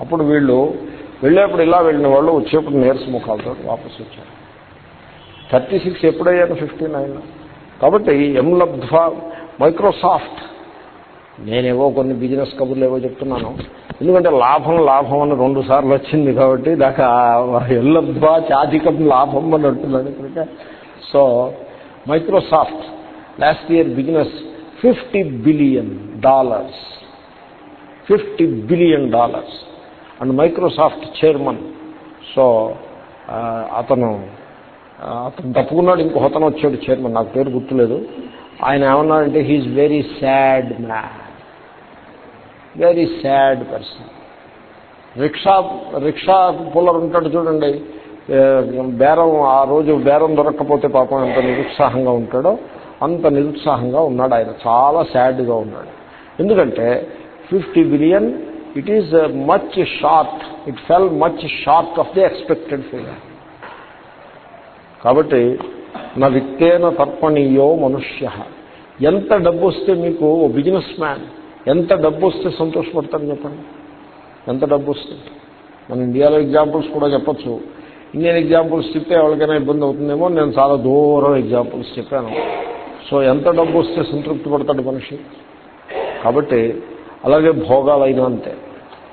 అప్పుడు వీళ్ళు వెళ్ళేప్పుడు ఇలా వెళ్ళిన వాళ్ళు వచ్చేప్పుడు నీరస ముఖాలతో వాపసు వచ్చారు. థర్టీ సిక్స్ ఎప్పుడయ్యాను ఫిఫ్టీ నైన్. కాబట్టి ఎంలబ్ధ్వా మైక్రోసాఫ్ట్. నేనేవో కొన్ని బిజినెస్ కబుర్లు ఏవో చెప్తున్నాను. ఎందుకంటే లాభం లాభం అని రెండు సార్లు వచ్చింది కాబట్టి దాకా ఎల్లబ్ధ్వా చాధికం లాభం అని అంటున్నాను కనుక so Microsoft last year business fifty billion dollars. Fifty billion dollars. And Microsoft chairman. So అతను అతను తప్పుకున్నాడు ఇంకో అతను వచ్చాడు చైర్మన్ నాకు పేరు గుర్తులేదు. ఆయన ఏమన్నాడంటే he is very sad man very sad person rickshaw rickshaw puller ఉంటాడు చూడండి బేరం ఆ రోజు బేరం దొరక్కపోతే పాపం ఎంత నిరుత్సాహంగా ఉంటాడో అంత నిరుత్సాహంగా ఉన్నాడు ఆయన. చాలా సాడ్గా ఉన్నాడు. ఎందుకంటే fifty billion it is much short it fell much short of the expected figure కాబట్టి నా విత్తేన తర్పణీయో మనుష్య. ఎంత డబ్బు వస్తే మీకు ఓ బిజినెస్ మ్యాన్ ఎంత డబ్బు వస్తే సంతోషపడతారు చెప్పండి? ఎంత డబ్బు వస్తే మన ఇండియాలో ఎగ్జాంపుల్స్ కూడా చెప్పచ్చు. ఇండియన్ ఎగ్జాంపుల్స్ చెప్తే ఎవరికైనా ఇబ్బంది అవుతుందేమో నేను చాలా దూరం ఎగ్జాంపుల్స్ చెప్పాను. సో ఎంత డబ్బు వస్తే సంతృప్తి పడతాడు మనిషి? కాబట్టి అలాగే భోగాలైనా అంతే.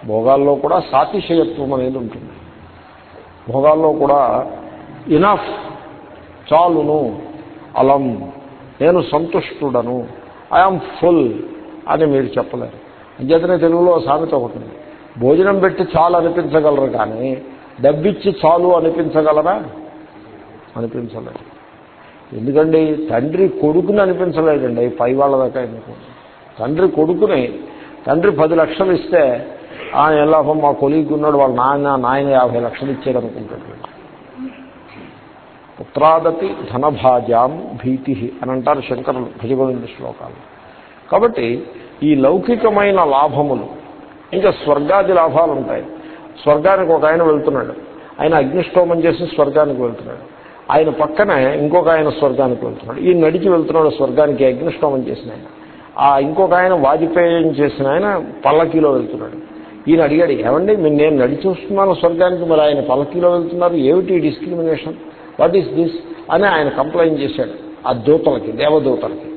భోగాల్లో కూడా సాతిశయత్వం అనేది ఉంటుంది. భోగాల్లో కూడా ఇనఫ్ చాలును అలం నేను సంతుష్టుడను ఐఆమ్ ఫుల్ అని మీరు చెప్పలేరు. అంచేతనే తెలుగులో సామెత ఒకటి భోజనం పెట్టి చాలు అనిపించగలరు కానీ డబ్బిచ్చి చాలు అనిపించగలరా? అనిపించలేదు. ఎందుకండి? తండ్రి కొడుకుని అనిపించలేదండి పై వాళ్ళ దాకా ఎందుకు? తండ్రి కొడుకుని తండ్రి పది లక్షలు ఇస్తే ఎలా మా కొలీగ్ ఉన్నాడు వాళ్ళ నాయన నాయన యాభై లక్షలు ఇచ్చాడు అనుకుంటాడు పుత్రాదపి ధనభాజాం భీతి అని అంటారు శంకరులు భజగోవింద శ్లోకాలు. కాబట్టి ఈ లౌకికమైన లాభములు ఇంకా స్వర్గాది లాభాలు ఉంటాయి స్వర్గానికి ఒక ఆయన వెళ్తున్నాడు. ఆయన అగ్నిష్టోమం చేసి స్వర్గానికి వెళ్తున్నాడు. ఆయన పక్కనే ఇంకొక ఆయన స్వర్గానికి వెళ్తున్నాడు. ఈ నడిచి వెళ్తున్నాడు స్వర్గానికి అగ్నిష్టోమం చేసిన ఆయన. ఆ ఇంకొక ఆయన వాజపేయం చేసిన ఆయన పల్లకీలో వెళ్తున్నాడు. ఈయన అడిగాడు ఏమండి మీరు నేను నడిచి వస్తున్నాను స్వర్గానికి మరి ఆయన పలకీలో వెళ్తున్నారు ఏమిటి డిస్క్రిమినేషన్ వాట్ ఈస్ దిస్ అని ఆయన కంప్లైంట్ చేశాడు ఆ దూతలకి దేవదూతలకి.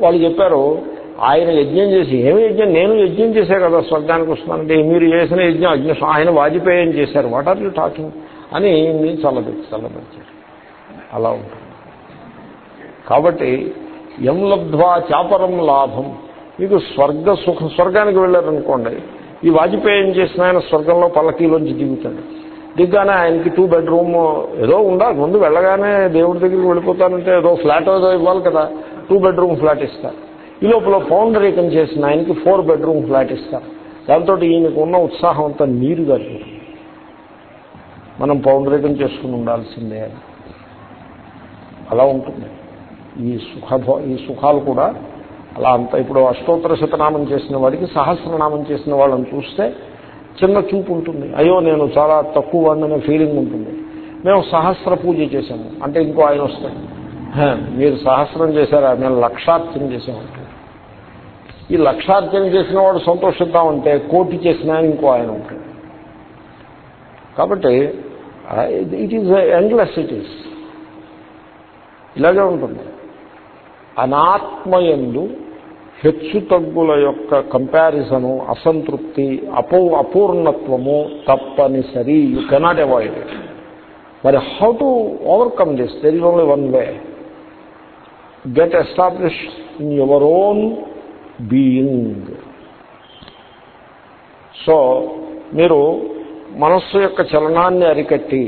వాళ్ళు చెప్పారు ఆయన యజ్ఞం చేసి ఏమి యజ్ఞం? నేను యజ్ఞం చేశా కదా స్వర్గానికి వస్తున్నానంటే మీరు చేసిన యజ్ఞం యజ్ఞ ఆయన వాజపేయం చేశారు. వాట్ ఆర్ యూ టాకింగ్ అని మీరు చల్లబెట్టి చల్లబెట్టారు అలా ఉంటుంది. కాబట్టి ఎం లబ్ధ్వా చాపరం లాభం. మీకు స్వర్గ సుఖ స్వర్గానికి వెళ్ళారనుకోండి ఈ వాజపేయం చేసిన ఆయన స్వర్గంలో పల్లకీలోంచి దిగుతాడు. దిగ్గానే ఆయనకి టూ బెడ్రూమ్ ఏదో ఉండాలి ముందు వెళ్ళగానే దేవుడి దగ్గరికి వెళ్ళిపోతానంటే ఏదో ఫ్లాట్ ఏదో ఇవ్వాలి కదా టూ బెడ్రూమ్ ఫ్లాట్ ఇస్తారు ఈ లోపల పౌండరీకం చేసిన ఆయనకి ఫోర్ బెడ్రూమ్ ఫ్లాట్ ఇస్తారు దాంతో ఈయనకు ఉన్న ఉత్సాహం అంతా నీరు గారిపోతుంది. మనం పౌండరీకం చేసుకుని ఉండాల్సిందే అని అలా ఉంటుంది. ఈ సుఖ ఈ సుఖాలు కూడా అలా అంత ఇప్పుడు అష్టోత్తర శతనామం చేసిన వాడికి సహస్రనామం చేసిన వాళ్ళని చూస్తే చిన్న చూపు ఉంటుంది. అయ్యో నేను చాలా తక్కువ అనే ఫీలింగ్ ఉంటుంది. మేము సహస్ర పూజ చేశాము. అంటే ఇంకో ఆయన వస్తాడు. మీరు సహస్రం చేశారా? మేము లక్షార్థం చేసామంటే ఈ లక్షార్థం చేసిన వాడు సంతోషిద్దామంటే కోటి చేసిన ఇంకో ఆయన ఉంటాడు. కాబట్టి it is endless it is ఇలాగే ఉంటుంది. అనాత్మయందు హెచ్చు తగ్గుల యొక్క కంపారిజను అసంతృప్తి అపౌ అపూర్ణత్వము తప్పనిసరి. యూ కెనాట్ అవాయిడ్ ఇట్ మరి how to overcome this there is only one way get establish in your own being so మీరు మనస్సు యొక్క చలనాన్ని అరికట్టి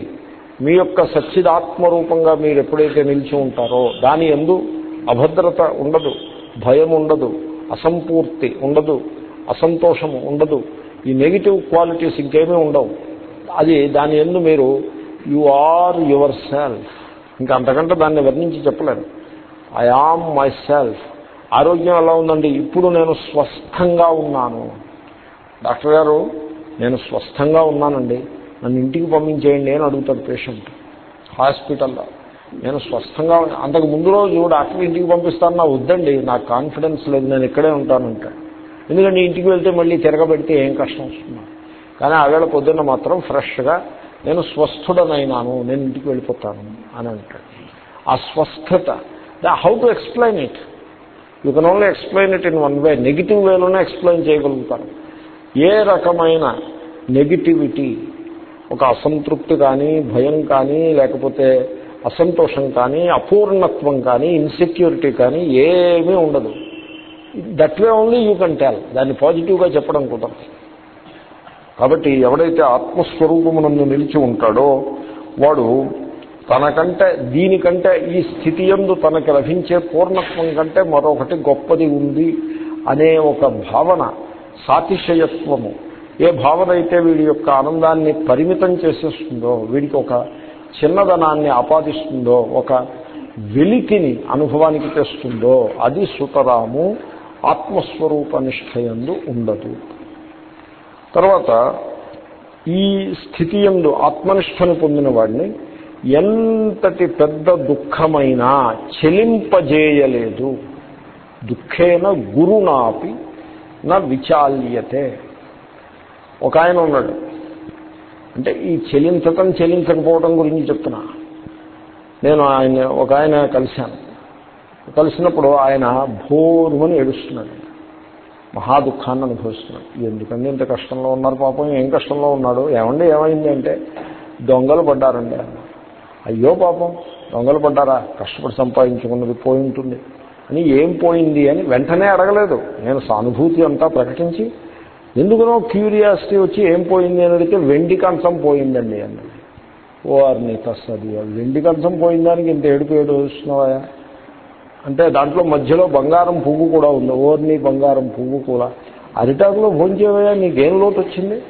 మీ యొక్క సచ్చిదాత్మరూపంగా మీరు ఎప్పుడైతే నిలిచి ఉంటారో దాని ఎందు అభద్రత ఉండదు. భయం ఉండదు అసంపూర్తి ఉండదు అసంతోషము ఉండదు. ఈ నెగిటివ్ క్వాలిటీస్ ఇంకేమీ ఉండవు. అది దాని ఎందు మీరు యు ఆర్ యువర్ సెల్ఫ్. ఇంకా అంతకంటే దాన్ని వర్ణించి చెప్పలేను. I am myself. ఆరోగ్యం ఎలా ఉందండి? ఇప్పుడు నేను స్వస్థంగా ఉన్నాను. డాక్టర్ గారు నేను స్వస్థంగా ఉన్నానండి. నన్ను ఇంటికి పంపించేయండి అని అడుగుతాడు పేషెంట్. హాస్పిటల్లో. నేను స్వస్థంగా అంతకు ముందు రోజు డాక్టర్ ఇంటికి పంపిస్తాను. నా వద్దండి. నాకు కాన్ఫిడెన్స్ లేదు. నేను ఇక్కడే ఉంటానంటే. ఎందుకంటే ఇంటికి వెళ్తే మళ్ళీ తిరగబెడితే ఏం కష్టం వస్తుంది? కానీ ఆవేళ పొద్దున్న మాత్రం ఫ్రెష్గా నేను స్వస్థుడనైనాను. నేను ఇంటికి వెళ్ళిపోతాను అని అంటాడు. ఆ స్వస్థత how to explain it? You can only explain it in one way. Negative వేలోనే ఎక్స్ప్లెయిన్ చేయగలుగుతారు. ఏ రకమైన నెగిటివిటీ? ఒక అసంతృప్తి కానీ భయం కానీ లేకపోతే అసంతోషం కానీ అపూర్ణత్వం కానీ ఇన్సెక్యూరిటీ కానీ ఏమీ ఉండదు. That way only you can tell దాన్ని పాజిటివ్గా చెప్పడం కుదరదు. కాబట్టి ఎవడైతే ఆత్మస్వరూపమునందు నిలిచి ఉంటాడో వాడు తనకంటే దీనికంటే ఈ స్థితి ఎందు తనకి లభించే పూర్ణత్వం కంటే మరొకటి గొప్పది ఉంది అనే ఒక భావన సాతిశయత్వము. ఏ భావన అయితే వీడి యొక్క ఆనందాన్ని పరిమితం చేసేస్తుందో వీడికి ఒక చిన్నదనాన్ని ఆపాదిస్తుందో ఒక వెలికిని అనుభవానికి తెస్తుందో అది సుతరాము ఆత్మస్వరూప నిష్ఠయందు ఉండదు. తర్వాత ఈ స్థితి ఎందు ఆత్మనిష్టను పొందిన వాడిని ఎంతటి పెద్ద దుఃఖమైనా చెలింపజేయలేదు. దుఃఖేన గురునాపి నా విచాల్యతే. ఒక ఆయన ఉన్నాడు. అంటే ఈ చెలించటం చెలించకపోవడం గురించి చెప్తున్నా. నేను ఆయన ఒక ఆయన కలిశాను. కలిసినప్పుడు ఆయన భోరుమని ఏడుస్తున్నాడు. మహా దుఃఖాన్ని అనుభవిస్తున్నాడు. ఎందుకండి ఇంత కష్టంలో ఉన్నారు పాపం? ఏం కష్టంలో ఉన్నాడు? ఏమండి ఏమైంది అంటే దొంగలు పడ్డారండి అయ్యో పాపం దొంగలు పడ్డారా? కష్టపడి సంపాదించుకున్నది పోయి ఉంటుంది. అని ఏం పోయింది అని వెంటనే అడగలేదు. నేను సానుభూతి అంతా ప్రకటించి ఎందుకునో క్యూరియాసిటీ వచ్చి ఏం పోయింది అని అడిగితే వెండి కంచం పోయిందండి అన్నది ఓ అర్ని తస్సది వెండి కంచం పోయిందానికి ఇంత ఏడుపు ఏడు వస్తున్నావా? అంటే దాంట్లో మధ్యలో బంగారం పువ్వు కూడా ఉంది ఓర్ని బంగారం పువ్వు కూడా. అరిటాకులో భోంచేవయ్యా నీకేం లోటు వచ్చింది?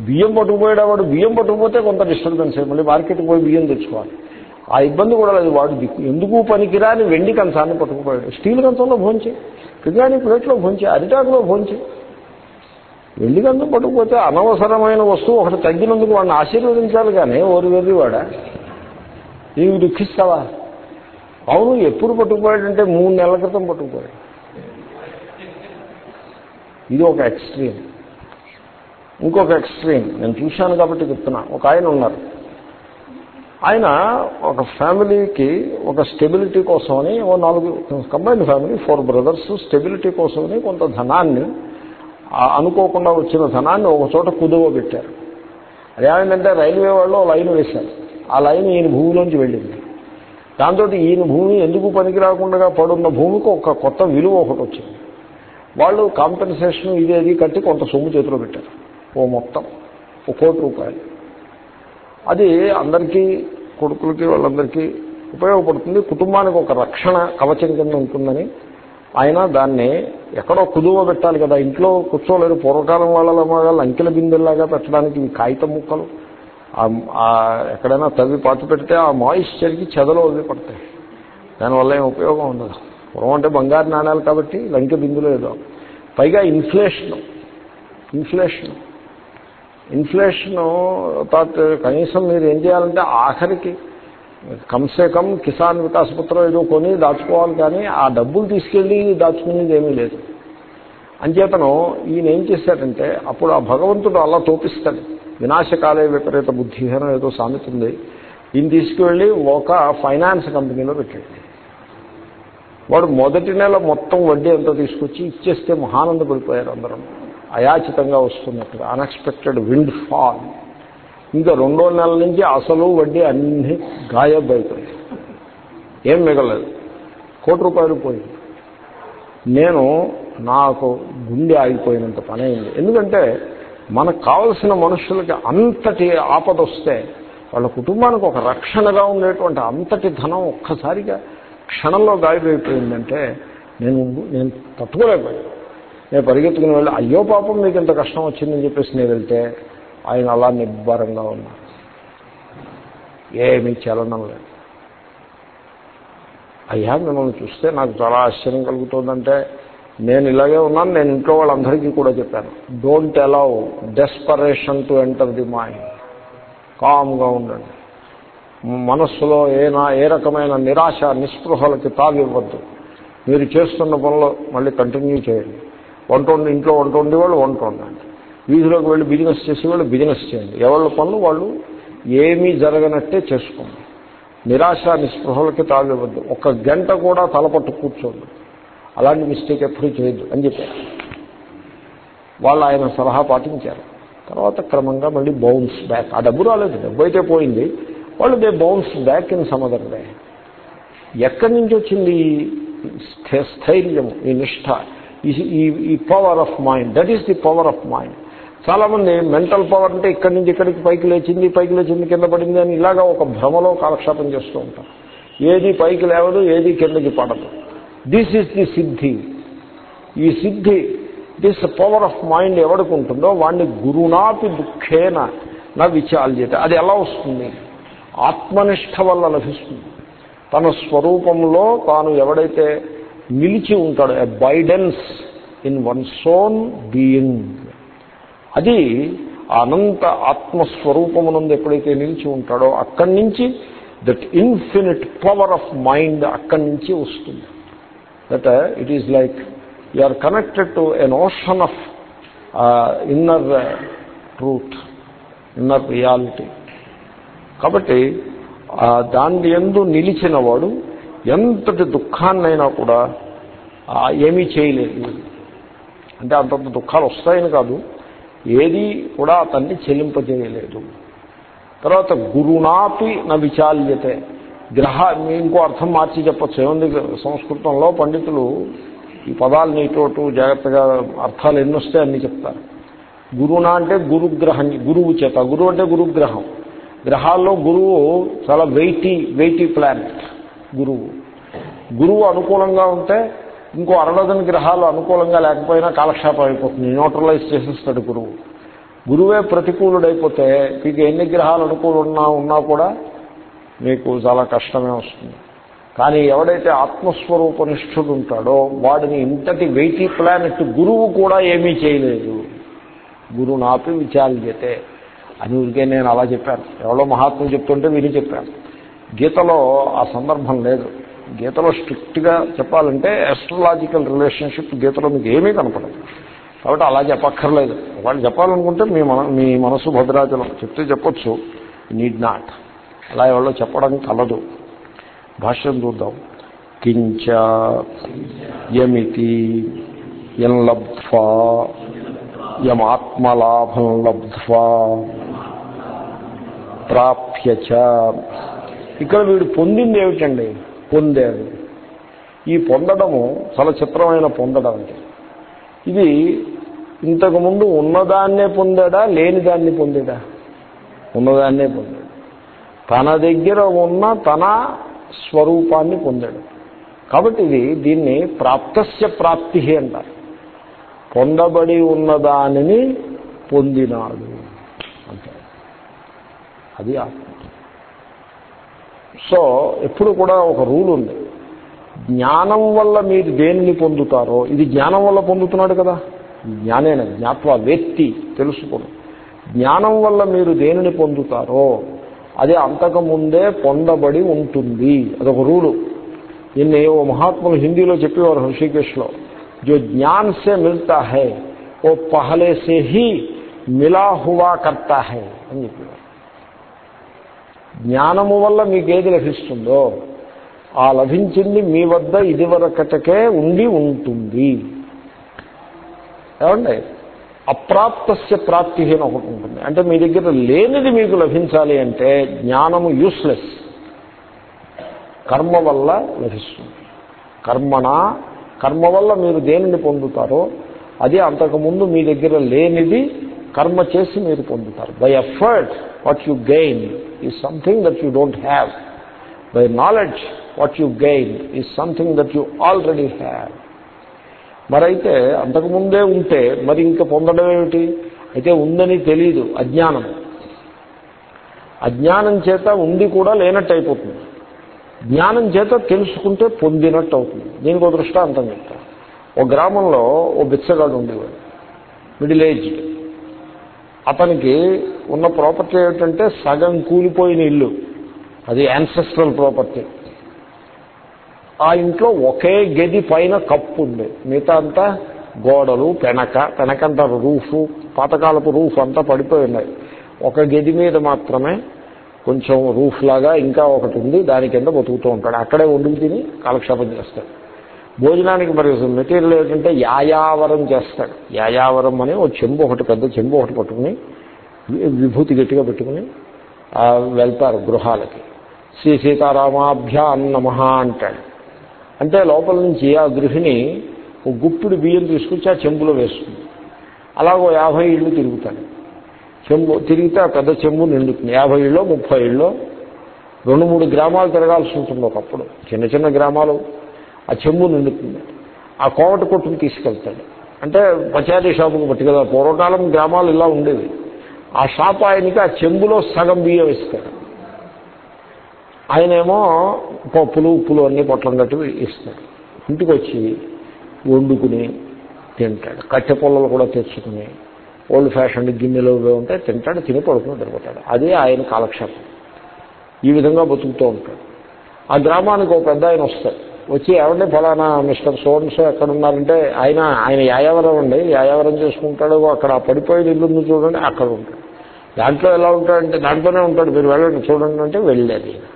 బియ్యం పట్టుకుపోయేవాడు బియ్యం పట్టుకుపోతే కొంత డిస్టర్బెన్స్ మళ్ళీ మార్కెట్కి పోయి బియ్యం తెచ్చుకోవాలి. ఆ ఇబ్బంది కూడా లేదు వాడు ఎందుకు పనికిరాని వెండి కంచాన్ని పట్టుకుపోయాడు? స్టీల్ కంచంలో భోంచే పిగాని ప్లేట్లో భోంచే అరిటాకులో భోంచే వెండి కంచం పట్టుకుపోతే అనవసరమైన వస్తువు ఒకటి తగ్గినందుకు వాడిని ఆశీర్వదించాలి కానీ ఓరి వెర్రి వాడా? నీవు దుఃఖిస్తావా? అవును ఎప్పుడు పట్టుకుపోయాడంటే మూడు నెలల క్రితం పట్టుకుపోయాడు. ఇది ఒక ఎక్స్ట్రీమ్. ఇంకొక ఎక్స్ట్రీమ్. నేను చూశాను కాబట్టి చెప్తున్నా. ఒక ఆయన ఉన్నారు. ఆయన ఒక ఫ్యామిలీకి ఒక స్టెబిలిటీ కోసమని ఓ నాలుగు combine family four brothers stability కోసమని కొంత ధనాన్ని అనుకోకుండా వచ్చిన ధనాన్ని ఒక చోట కుదువ పెట్టారు రైల్వే వాళ్ళు లైన్ వేశారు. ఆ లైన్ ఈయన భూమిలోంచి వెళ్ళింది. దాంతో ఈయన భూమి ఎందుకు పనికి రాకుండా పడున్న భూమికి ఒక కొత్త విలువ ఒకటి వచ్చింది. వాళ్ళు కాంపెన్సేషన్ ఇదేది కట్టి కొంత సొమ్ము చేతిలో పెట్టారు. ఓ మొత్తం ఒక కోటి రూపాయలు. అది అందరికీ కొడుకులకి వాళ్ళందరికీ ఉపయోగపడుతుంది. కుటుంబానికి ఒక రక్షణ కవచం కింద ఉంటుందని ఆయన దాన్ని ఎక్కడో కుదువ పెట్టాలి కదా. ఇంట్లో కూర్చోలేరు. పూర్వకాలం వాళ్ళ మగాళ్ళు అంకెల బిందెల్లాగా పెట్టడానికి కాగితం ముక్కలు. ఎక్కడైనా తవ్వి పాతి పెడితే ఆ మాయిశ్చర్కి చెదలు అవి పడతాయి. దానివల్ల ఏం ఉపయోగం ఉండదు. పూర్వం అంటే బంగారు నాణ్యాలు కాబట్టి లంకె బిందులు ఏదో. పైగా ఇన్ఫ్లేషన్. ఇన్ఫ్లేషన్. ఇన్ఫ్లేషన్ తాత్ కనీసం మీరు ఏం చేయాలంటే ఆఖరికి కమ్సే కమ్ కిసాన్ వికాస్ పత్రం ఏదో కొని దాచుకోవాలి కానీ ఆ డబ్బులు తీసుకెళ్ళి దాచుకునేది ఏమీ లేదు. అంచేతను ఈయన ఏం చేశాడంటే అప్పుడు ఆ భగవంతుడు అలా తోపిస్తాడు. వినాశకాలే విపరీత బుద్ధిహీనం ఏదో సామెత ఉంది. ఈయన తీసుకువెళ్ళి ఒక ఫైనాన్స్ కంపెనీలో పెట్టాడు. వాడు మొదటి నెల మొత్తం వడ్డీ అంతా తీసుకొచ్చి ఇచ్చేస్తే మహానంద పడిపోయారు అందరం. అయాచితంగా వస్తున్నట్టుగా అన్ఎక్స్పెక్టెడ్ విండ్ ఫాల్ ఇంకా రెండో నెలల నుంచి అసలు వడ్డీ అన్నీ గాయబ్ ఏం మిగలేదు కోటి రూపాయలు పోయింది. నేను నాకు గుండె ఆగిపోయినంత పని అయింది. ఎందుకంటే మనకు కావలసిన మనుషులకి అంతటి ఆపద వస్తే వాళ్ళ కుటుంబానికి ఒక రక్షణగా ఉండేటువంటి అంతటి ధనం ఒక్కసారిగా క్షణంలో గాయబైపోయిందంటే నేను నేను తట్టుకోలేకపోయాను. నేను పరిగెత్తుకుని వెళ్ళి అయ్యో పాపం మీకు ఇంత కష్టం వచ్చిందని చెప్పేసి నేను వెళ్తే ఆయన అలా నిబ్బరంగా ఉన్నారు. ఏమీ చలనం లేదు. అయ్యా మిమ్మల్ని చూస్తే నాకు చాలా ఆశ్చర్యం కలుగుతుందంటే నేను ఇలాగే ఉన్నాను నేను ఇంట్లో వాళ్ళందరికీ కూడా చెప్పాను. Don't allow desperation to enter the mind కామ్గా ఉండండి. మనస్సులో ఏ నా ఏ రకమైన నిరాశ నిస్పృహలకి తాగివ్వద్దు మీరు చేస్తున్న పనులు మళ్ళీ కంటిన్యూ చేయండి. వంట వండి ఇంట్లో వంట ఉండేవాళ్ళు వంట వండండి వీధిలోకి వెళ్ళి బిజినెస్ చేసేవాళ్ళు బిజినెస్ చేయండి. ఎవరి పనులు వాళ్ళు ఏమీ జరగనట్టే చేసుకోండి. నిరాశ నిస్పృహలకి తాగివ్వద్దు ఒక గంట కూడా తలపట్టు కూర్చోండి. అలాంటి మిస్టేక్ ఎప్పుడూ చేయొద్దు అని చెప్పారు. వాళ్ళు ఆయన సలహా పాటించారు. తర్వాత క్రమంగా మళ్ళీ బౌన్స్ బ్యాక్. ఆ డబ్బు రాలేదు. డబ్బు అయితే పోయింది. వాళ్ళు they bounce back in some other way. ఎక్కడి నుంచి వచ్చింది స్థైర్యం ఈ నిష్ఠ ఈ power of mind that is the power of mind చాలామంది మెంటల్ పవర్ అంటే ఇక్కడి నుంచి ఇక్కడికి పైకి లేచింది పైకి లేచింది కింద పడింది అని ఇలాగా ఒక భ్రమలో కాలక్షేపం చేస్తూ ఉంటారు. ఏది పైకి లేవదు ఏది కిందకి పడదు. దిస్ ఈస్ ది సిద్ధి ఈ సిద్ధి దిస్ పవర్ ఆఫ్ మైండ్ ఎవరికి ఉంటుందో వాడిని గురునాపి దుఃఖేన నా విచాల్యత. అది ఎలా వస్తుంది? ఆత్మనిష్ట వల్ల లభిస్తుంది. తన స్వరూపంలో తాను ఎవడైతే నిలిచి ఉంటాడో abidance in one's own being అది అనంత ఆత్మస్వరూపమునందు ఎప్పుడైతే నిలిచి ఉంటాడో అక్కడి నుంచి that infinite power of mind అక్కడి నుంచి వస్తుంది. That it is like you are connected to an ocean of inner truth inner reality కాబట్టి దాని ఎందు నిలిచిన వాడు ఎంతటి దుఃఖాన్నైనా కూడా ఏమీ చేయలేదు. అంటే అంతంత దుఃఖాలు వస్తాయని కాదు. ఏది కూడా అతన్ని చెల్లింపజేయలేదు తర్వాత గురునాపి నా విచాల్యతే. గ్రహ ఇంకో అర్థం మార్చి చెప్పచ్చు. ఏముంది? సంస్కృతంలో పండితులు ఈ పదాలు ఇటు జాగ్రత్తగా అర్థాలు ఎన్ని వస్తే అన్ని చెప్తారు. గురువున అంటే గురుగ్రహం గురువు చేత. గురువు అంటే గురుగ్రహం. గ్రహాల్లో గురువు చాలా వెయిటీ వెయిటీ ప్లానెట్ గురువు. గురువు అనుకూలంగా ఉంటే ఇంకో అరడజన్ గ్రహాలు అనుకూలంగా లేకపోయినా కాలక్షేపం అయిపోతుంది. న్యూట్రలైజ్ చేసేస్తాడు గురువు. గురువే ప్రతికూలుడైపోతే మీకు ఎన్ని గ్రహాలు అనుకూలంగా ఉన్నా కూడా మీకు చాలా కష్టమే వస్తుంది. కానీ ఎవడైతే ఆత్మస్వరూపనిష్ఠుడు ఉంటాడో వాడిని ఇంతటి వెయిటీ ప్లానెట్ గురువు కూడా ఏమీ చేయలేదు. గురువు నాపి విచాల్యతే. అని ఊరికే నేను అలా చెప్పాను. ఎవరో మహాత్ములు చెప్తుంటే విని చెప్పాను గీతలో ఆ సందర్భం లేదు. గీతలో స్ట్రిక్ట్గా చెప్పాలంటే ఎస్ట్రలాజికల్ రిలేషన్షిప్ గీతలో మీకు ఏమీ కనపడదు. కాబట్టి అలా చెప్పక్కర్లేదు. వాళ్ళు చెప్పాలనుకుంటే మీ మన మీ మనసు భద్రాచలం. చెప్తే చెప్పొచ్చు. నీడ్ నాట్ అలా ఎవరో చెప్పడం కలదు. భాష్యం చూద్దాం. కించ యమితి ఎన్ లబ్ధ్వా యమాత్మలాభం లబ్ధ్వా ప్రాప్యచ ఇక్కడ వీడు పొందింది ఏమిటండి? పొందారు. ఈ పొందడము చాలా చిత్రమైన పొందడం అంటే. ఇది ఇంతకుముందు ఉన్నదాన్నే పొందాడా లేని దాన్ని పొందాడా? ఉన్నదాన్నే పొందాడు. తన దగ్గర ఉన్న తన స్వరూపాన్ని పొందాడు. కాబట్టి ఇది దీన్ని ప్రాప్తస్య ప్రాప్తి అంటారు. పొందబడి ఉన్నదానిని పొందినాడు అంటే అది ఆత్మ. సో ఎప్పుడు కూడా ఒక రూల్ ఉంది. జ్ఞానం వల్ల మీరు దేనిని పొందుతారో ఇది జ్ఞానం వల్ల పొందుతున్నాడు కదా? జ్ఞానేన జ్ఞాత్వ వ్యక్తి తెలుసుకోడు. జ్ఞానం వల్ల మీరు దేనిని పొందుతారో అది అంతకుముందే పొందబడి ఉంటుంది. అదొక రూలు. దీన్ని ఓ మహాత్ములు హిందీలో చెప్పేవారు హృషికేశ్లో జో జ్ఞాన్ సే మిల్తా హే ఓ పహలే సే హీ మిలాహువా కర్తా హే అని చెప్పేవారు. జ్ఞానము వల్ల మీకేది లభిస్తుందో ఆ లభించింది మీ వద్ద ఇదివరకటకే ఉండి ఉంటుంది. ఏమండి? అప్రాప్తస్య ప్రాప్తి అని ఒకటి ఉంటుంది. అంటే మీ దగ్గర లేనిది మీకు లభించాలి అంటే జ్ఞానము యూస్లెస్ కర్మ వల్ల లభిస్తుంది. కర్మణ కర్మ వల్ల మీరు దేనిని పొందుతారో అది అంతకుముందు మీ దగ్గర లేనిది కర్మ చేసి మీరు పొందుతారు. By effort what you gain is something that you don't have by knowledge what you gain is something that you already have మరైతే అంతకుముందే ఉంటే మరి ఇంకా పొందడం ఏమిటి? అయితే ఉందని తెలియదు అజ్ఞానం. అజ్ఞానం చేత ఉండి కూడా లేనట్టు అయిపోతుంది జ్ఞానం చేత తెలుసుకుంటే పొందినట్టు అవుతుంది దీనికి ఒక దృష్టాంతం చెప్తాను. ఓ గ్రామంలో ఓ బిచ్చగాడు ఉండేవాడు మిడిల్ ఏజ్డ్ అతనికి ఉన్న ప్రాపర్టీ ఏమిటంటే సగం కూలిపోయిన ఇల్లు. అది యాన్సెస్ట్రల్ ప్రాపర్టీ ఆ ఇంట్లో ఒకే గది పైన కప్పు ఉంది. మిగతా అంతా గోడలు పెనక పెనక అంటారు రూఫ్ పాతకాలపు రూఫ్ అంతా పడిపోయి ఉన్నాయి. ఒక గది మీద మాత్రమే కొంచెం రూఫ్ లాగా ఇంకా ఒకటి ఉంది. దాని కింద బతుకుతూ ఉంటాడు. అక్కడే వండుకు తిని కాలక్షేపం చేస్తాడు. భోజనానికి మరి మెటీరియల్ ఏంటంటే యాయావరం చేస్తాడు. యాయావరం అని ఒక చెంబు ఒకటి పెద్ద చెంబు ఒకటి పట్టుకుని విభూతి గట్టిగా పెట్టుకుని వెళ్తారు గృహాలకి. శ్రీ సీతారామాభ్యాం నమ అంటాడు. అంటే లోపల నుంచి ఆ గృహిణి ఒక గుప్పిడి బియ్యం తీసుకొచ్చి ఆ చెంబులో వేస్తుంది. అలాగో యాభై ఇళ్ళు తిరుగుతాడు. చెంబు తిరిగితే ఆ పెద్ద చెంబు నిండుతుంది. యాభై ఇళ్ళు ముప్పై ఇళ్ళు రెండు మూడు గ్రామాలు తిరగాల్సి ఉంటుంది ఒకప్పుడు. చిన్న చిన్న గ్రామాలు. ఆ చెంబు నిండుతుంది. ఆ కోవట కొట్టుకు తీసుకెళ్తాడు. అంటే పచారీ షాపుకు పట్టుకెళ్తా కదా పూర్వకాలం గ్రామాలు ఇలా ఉండేవి. ఆ షాప్ ఆయనకి ఆ చెంబులో సగం బియ్యం ఇస్తాడు ఆయనేమో పప్పులు ఉప్పులు అన్నీ పొట్లం కట్టి ఇస్తాడు ఇంటికి వచ్చి వండుకుని తింటాడు. కట్టె పొల్లలు కూడా తెచ్చుకుని ఓల్డ్ ఫ్యాషన్ గిన్నెలు ఉంటే ఉంటాయి తింటాడు తిని పడుకుని దొరుకుతాడు అదే ఆయన కాలక్షేపం. ఈ విధంగా బతుకుతూ ఉంటాడు. ఆ గ్రామానికి ఒక పెద్ద ఆయన వస్తాడు. వచ్చి ఏమంటే ఫలానా మిస్టర్ సోన్స్ ఎక్కడ ఉన్నారంటే ఆయన ఆయన యాయావరం అండి. యాయావరం చేసుకుంటాడు అక్కడ పడిపోయిన ఇల్లు ఉంది చూడండి అక్కడ ఉంటాడు. దాంట్లో ఎలా ఉంటాడంటే దాంట్లోనే ఉంటాడు. మీరు వెళ్ళండి చూడండి అంటే వెళ్ళాడు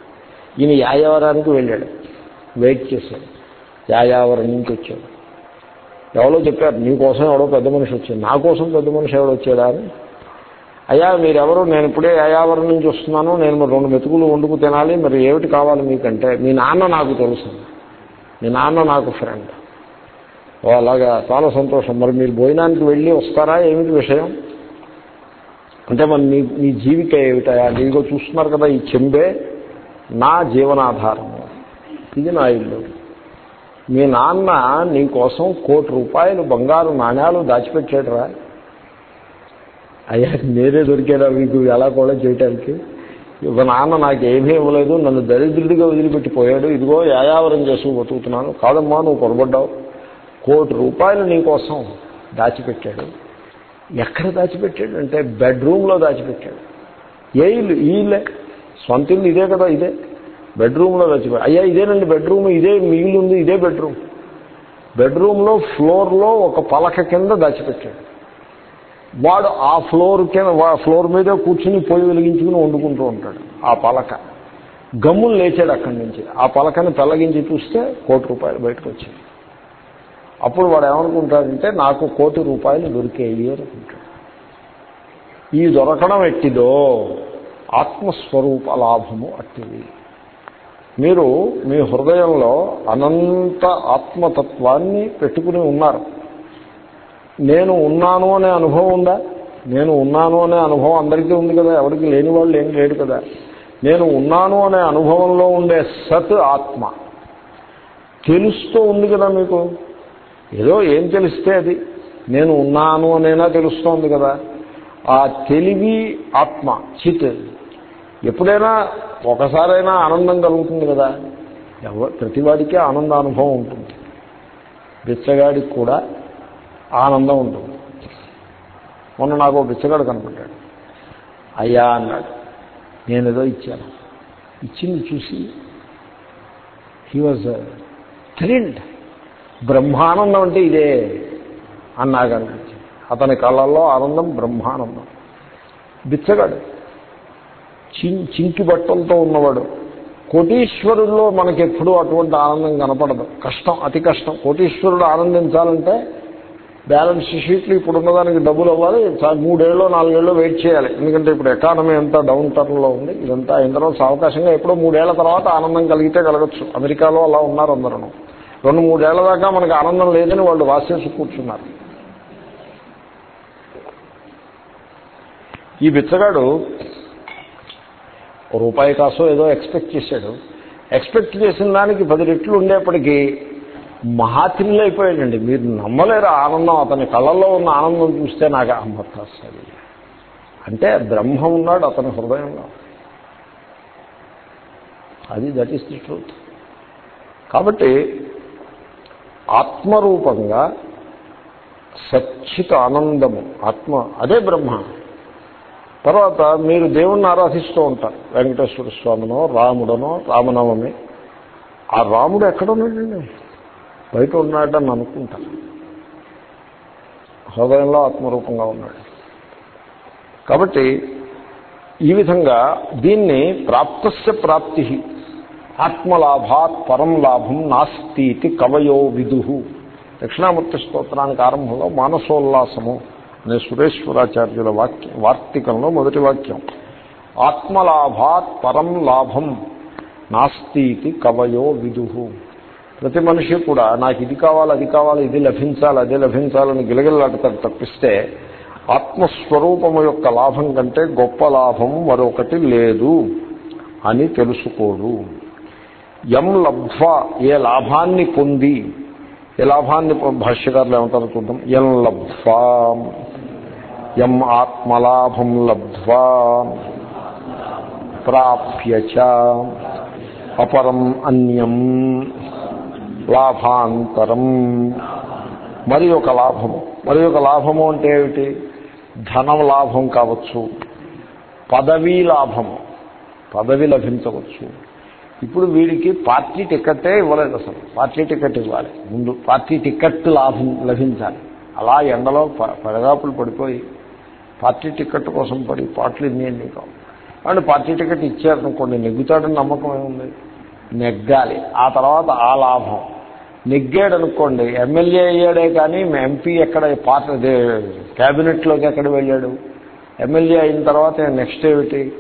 ఈయన యాయావరానికి వెళ్ళాడు. వెయిట్ చేశాడు. యాయావరం నుంచి వచ్చాడు. ఎవరో చెప్పారు నీకోసం ఎవడో పెద్ద మనిషి వచ్చాడు. నా కోసం పెద్ద మనిషి ఎవడో వచ్చాడా అని. అయ్యా మీరెవరు నేను ఇప్పుడే అయావరం నుంచి వస్తున్నాను. నేను మరి రెండు మెతుకులు వండుకు తినాలి. మరి ఏమిటి కావాలి మీకంటే? మీ నాన్న నాకు తెలుసు. మీ నాన్న నాకు ఫ్రెండ్ ఓ అలాగా. చాలా సంతోషం. మరి మీరు భోజనానికి వెళ్ళి వస్తారా? ఏమిటి విషయం? అంటే మరి నీ నీ జీవిక ఏమిటయా నీగో చూస్తున్నారు కదా ఈ చెంబే. నా జీవనాధారము ఇది నా ఇల్లు. మీ నాన్న నీకోసం కోటి రూపాయలు బంగారు నాణ్యాలు దాచిపెట్టాడురా. అయ్యా నేనే దొరికారా మీకు? ఎలా కూడా చేయటానికి? నాన్న నాకు ఏమీ ఇవ్వలేదు నన్ను దరిద్రుడిగా వదిలిపెట్టిపోయాడు ఇదిగో యాయావరం చేసి బతుకుతున్నాను. కాదమ్మా నువ్వు పొరబడ్డావు. కోటి రూపాయలు నీకోసం దాచిపెట్టాడు. ఎక్కడ దాచిపెట్టాడు అంటే బెడ్రూమ్లో దాచిపెట్టాడు. ఏ ఇల్లు? ఈ ఇల్లే. సొంత ఇల్లు ఇదే కదా ఇదే. బెడ్రూమ్లో దాచిపెట్టాడు అయ్యా ఇదేనండి బెడ్రూమ్ ఇదే మిగిలి ఉంది ఇదే బెడ్రూమ్. బెడ్రూమ్లో ఫ్లోర్లో ఒక పలక కింద దాచిపెట్టాడు. వాడు ఆ ఫ్లోర్ కింద ఫ్లోర్ మీద కూర్చుని పొయ్యి వెలిగించుకుని వండుకుంటూ ఉంటాడు. ఆ పలక. గమ్ములు లేచాడు అక్కడి నుంచి. ఆ పలకని పెళ్ళగించి చూస్తే కోటి రూపాయలు బయటకు వచ్చాయి అప్పుడు వాడు ఏమనుకుంటాడంటే నాకు కోటి రూపాయలు దొరికేయి అనుకుంటాడు. ఈ దొరకడం ఎట్టిదో? ఆత్మస్వరూప లాభము అట్టిది. మీరు మీ హృదయంలో అనంత ఆత్మతత్వాన్ని పెట్టుకుని ఉన్నారు. నేను ఉన్నాను అనే అనుభవం ఉందా? నేను ఉన్నాను అనే అనుభవం అందరికీ ఉంది కదా ఎవరికి లేని వాళ్ళు ఏం లేడు కదా. నేను ఉన్నాను అనే అనుభవంలో ఉండే సత్ ఆత్మ. తెలుస్తూ ఉంది కదా మీకు? ఏదో ఏం తెలిస్తే అది. నేను ఉన్నాను అనేనా తెలుస్తోంది కదా. ఆ తెలివి ఆత్మ చిత్ ఎప్పుడైనా ఒకసారైనా ఆనందం కలుగుతుంది కదా. ఎవ ప్రతివాడికి ఆనంద అనుభవం ఉంటుంది. బిచ్చగాడికి కూడా ఆనందం ఉంటుంది. మొన్న నాకు ఒక బిచ్చగాడు కనపడ్డాడు. అయ్యా అన్నాడు. నేను ఏదో ఇచ్చాను. ఇచ్చింది చూసి హీ వాజ్ థ్రిల్డ్ బ్రహ్మానందం అంటే ఇదే అని నాకు అనిపించింది. అతని కళ్ళల్లో ఆనందం బ్రహ్మానందం. బిచ్చగాడు. చింకి బట్టలతో ఉన్నవాడు. కోటీశ్వరుల్లో మనకెప్పుడూ అటువంటి ఆనందం కనపడదు. కష్టం అతి కష్టం. కోటీశ్వరుడు ఆనందించాలంటే బ్యాలెన్స్ షీట్లు ఇప్పుడు ఉన్నదానికి డబ్బులు అవ్వాలి. మూడేళ్ళు నాలుగేళ్ళు వెయిట్ చేయాలి. ఎందుకంటే ఇప్పుడు ఎకానమీ అంతా డౌన్ టర్న్లో ఉంది. ఇదంతా అయిన తర్వాత అవకాశంగా ఎప్పుడో మూడేళ్ళ తర్వాత ఆనందం కలిగితే కలగచ్చు. అమెరికాలో అలా ఉన్నారు అందరూ. రెండు మూడేళ్ళ దాకా మనకు ఆనందం లేదని వాళ్ళు వాసేసి కూర్చున్నారు. ఈ బిచ్చగాడు రూపాయి కాసో ఏదో ఎక్స్పెక్ట్ చేశాడు. ఎక్స్పెక్ట్ చేసిన దానికి పది రెట్లు ఉండేప్పటికీ మహాతిల్లు అయిపోయాడండి. మీరు నమ్మలేరు ఆనందం. అతని కళ్ళల్లో ఉన్న ఆనందం చూస్తే నాకు అమ్మత అంటే బ్రహ్మ ఉన్నాడు అతని హృదయంలో అది దట్ ఈస్ ది ట్రూత్ కాబట్టి ఆత్మరూపంగా సచ్చిత ఆనందము ఆత్మ అదే బ్రహ్మ. తర్వాత మీరు దేవుణ్ణి ఆరాధిస్తూ ఉంటారు. వెంకటేశ్వర స్వామినో రాముడనో రామనవమి. ఆ రాముడు ఎక్కడ ఉన్నాడండి? బయట ఉన్నాడని అనుకుంటాను. హృదయంలో ఆత్మరూపంగా ఉన్నాడు. కాబట్టి ఈ విధంగా దీన్ని ప్రాప్తస్య ప్రాప్తి. ఆత్మలాభాత్ పరం లాభం నాస్తి కవయో విదు. దక్షిణామూర్తి స్తోత్రానికి ఆరంభంలో మానసోల్లాసము అనే సురేశ్వరాచార్యుల వాక్యం వార్తికంలో మొదటి వాక్యం. ఆత్మలాభాత్ పరం లాభం నాస్తి కవయో విదు. ప్రతి మనిషి కూడా నాకు ఇది కావాలి అది కావాలి ఇది లభించాలి అదే లభించాలని గిలగిలాడతాడు తప్పిస్తే ఆత్మస్వరూపము యొక్క లాభం కంటే గొప్ప లాభం మరొకటి లేదు అని తెలుసుకోడు. ఎం లబ్ధ ఏ లాభాన్ని పొంది ఏ లాభాన్ని భాష్యకారులు ఏమంటారు చూద్దాం. ఎం లబ్ధ్వా ఎం ఆత్మలాభం లబ్ధ్వా ప్రాప్యచ అపరం అన్యం. లాభాంతరం. మరి ఒక లాభము. మరి ఒక లాభము అంటే ఏమిటి? ధనం లాభం కావచ్చు. పదవీ లాభము. పదవి లభించవచ్చు. ఇప్పుడు వీడికి పార్టీ టికెట్టే ఇవ్వలేదు అసలు. పార్టీ టికెట్ ఇవ్వాలి. ముందు పార్టీ టికెట్ లాభం లభించాలి. అలా ఎండలో పడగాపులు పడిపోయి పార్టీ టికెట్ కోసం పడి పాటలు ఇన్ని ఎన్ని కావు. వాళ్ళు పార్టీ టికెట్ ఇచ్చారనుకోండి నెగ్గుతాడని నమ్మకం ఏముంది? నెగ్గాలి. ఆ తర్వాత ఆ లాభం. నెగ్గాడు అనుకోండి ఎమ్మెల్యే అయ్యాడే కానీ ఎంపీ ఎక్కడ పార్టీ క్యాబినెట్లోకి ఎక్కడ వెళ్ళాడు? ఎమ్మెల్యే అయిన తర్వాత నెక్స్ట్ ఏమిటి?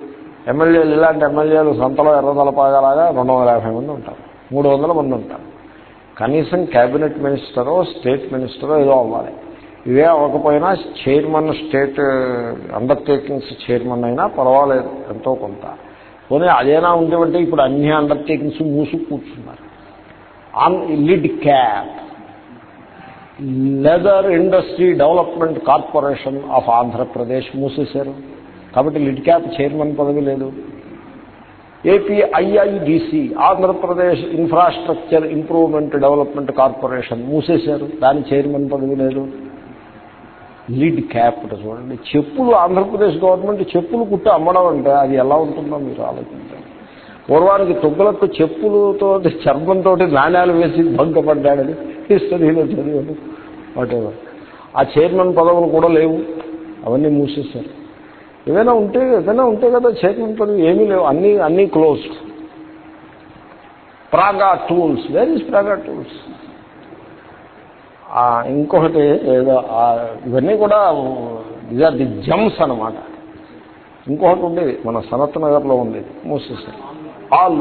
ఎమ్మెల్యేలు ఇలాంటి ఎమ్మెల్యేలు సంతలో ఎర్రదలపాగలాగా రెండు వందల యాభై మంది ఉంటారు. మూడు వందల మంది ఉంటారు. కనీసం క్యాబినెట్ మినిస్టరో స్టేట్ మినిస్టరో ఏదో అవ్వాలి. ఇవే అవ్వకపోయినా చైర్మన్ స్టేట్ అండర్టేకింగ్స్ చైర్మన్ అయినా పర్వాలేదు ఎంతో కొంత. పోనీ అదేనా ఉండేవంటే ఇప్పుడు అన్ని అండర్టేకింగ్స్ మూసి కూర్చున్నారు lid cap. Leather industry development corporation of Andhra Pradesh మూసేశారు. కాబట్టి లిడ్ క్యాప్ చైర్మన్ పదవి లేదు. APIIDC Andhra Pradesh infrastructure improvement development corporation మూసేశారు. దాని చైర్మన్ పదవి లేదు. లిడ్ క్యాప్ చూడండి. చెప్పులు ఆంధ్రప్రదేశ్ గవర్నమెంట్ చెప్పులు కుట్టి అమ్మడం అంటే అది ఎలా ఉంటుందో మీరు ఆలోచించండి. పూర్వానికి తొగ్గులకు చెప్పులతో చర్మంతో నాణ్యాలు వేసి భంగపడ్డాడని హిస్టరీలో చదివాడు. వాటెవర్? ఆ చైర్మన్ పదవులు కూడా లేవు. అవన్నీ మూసేశారు. ఏదైనా ఉంటే ఏదైనా ఉంటే కదా చైర్మన్ పదవి. ఏమీ లేవు. అన్నీ అన్నీ closed. Praga tools where is Praga tools ఇంకొకటి ఏదో ఇవన్నీ కూడా ఇదే ది జమ్స్ అనమాట ఇంకొకటి ఉండేది. మన సనత్ నగర్లో ఉండేది. మూసేసారు all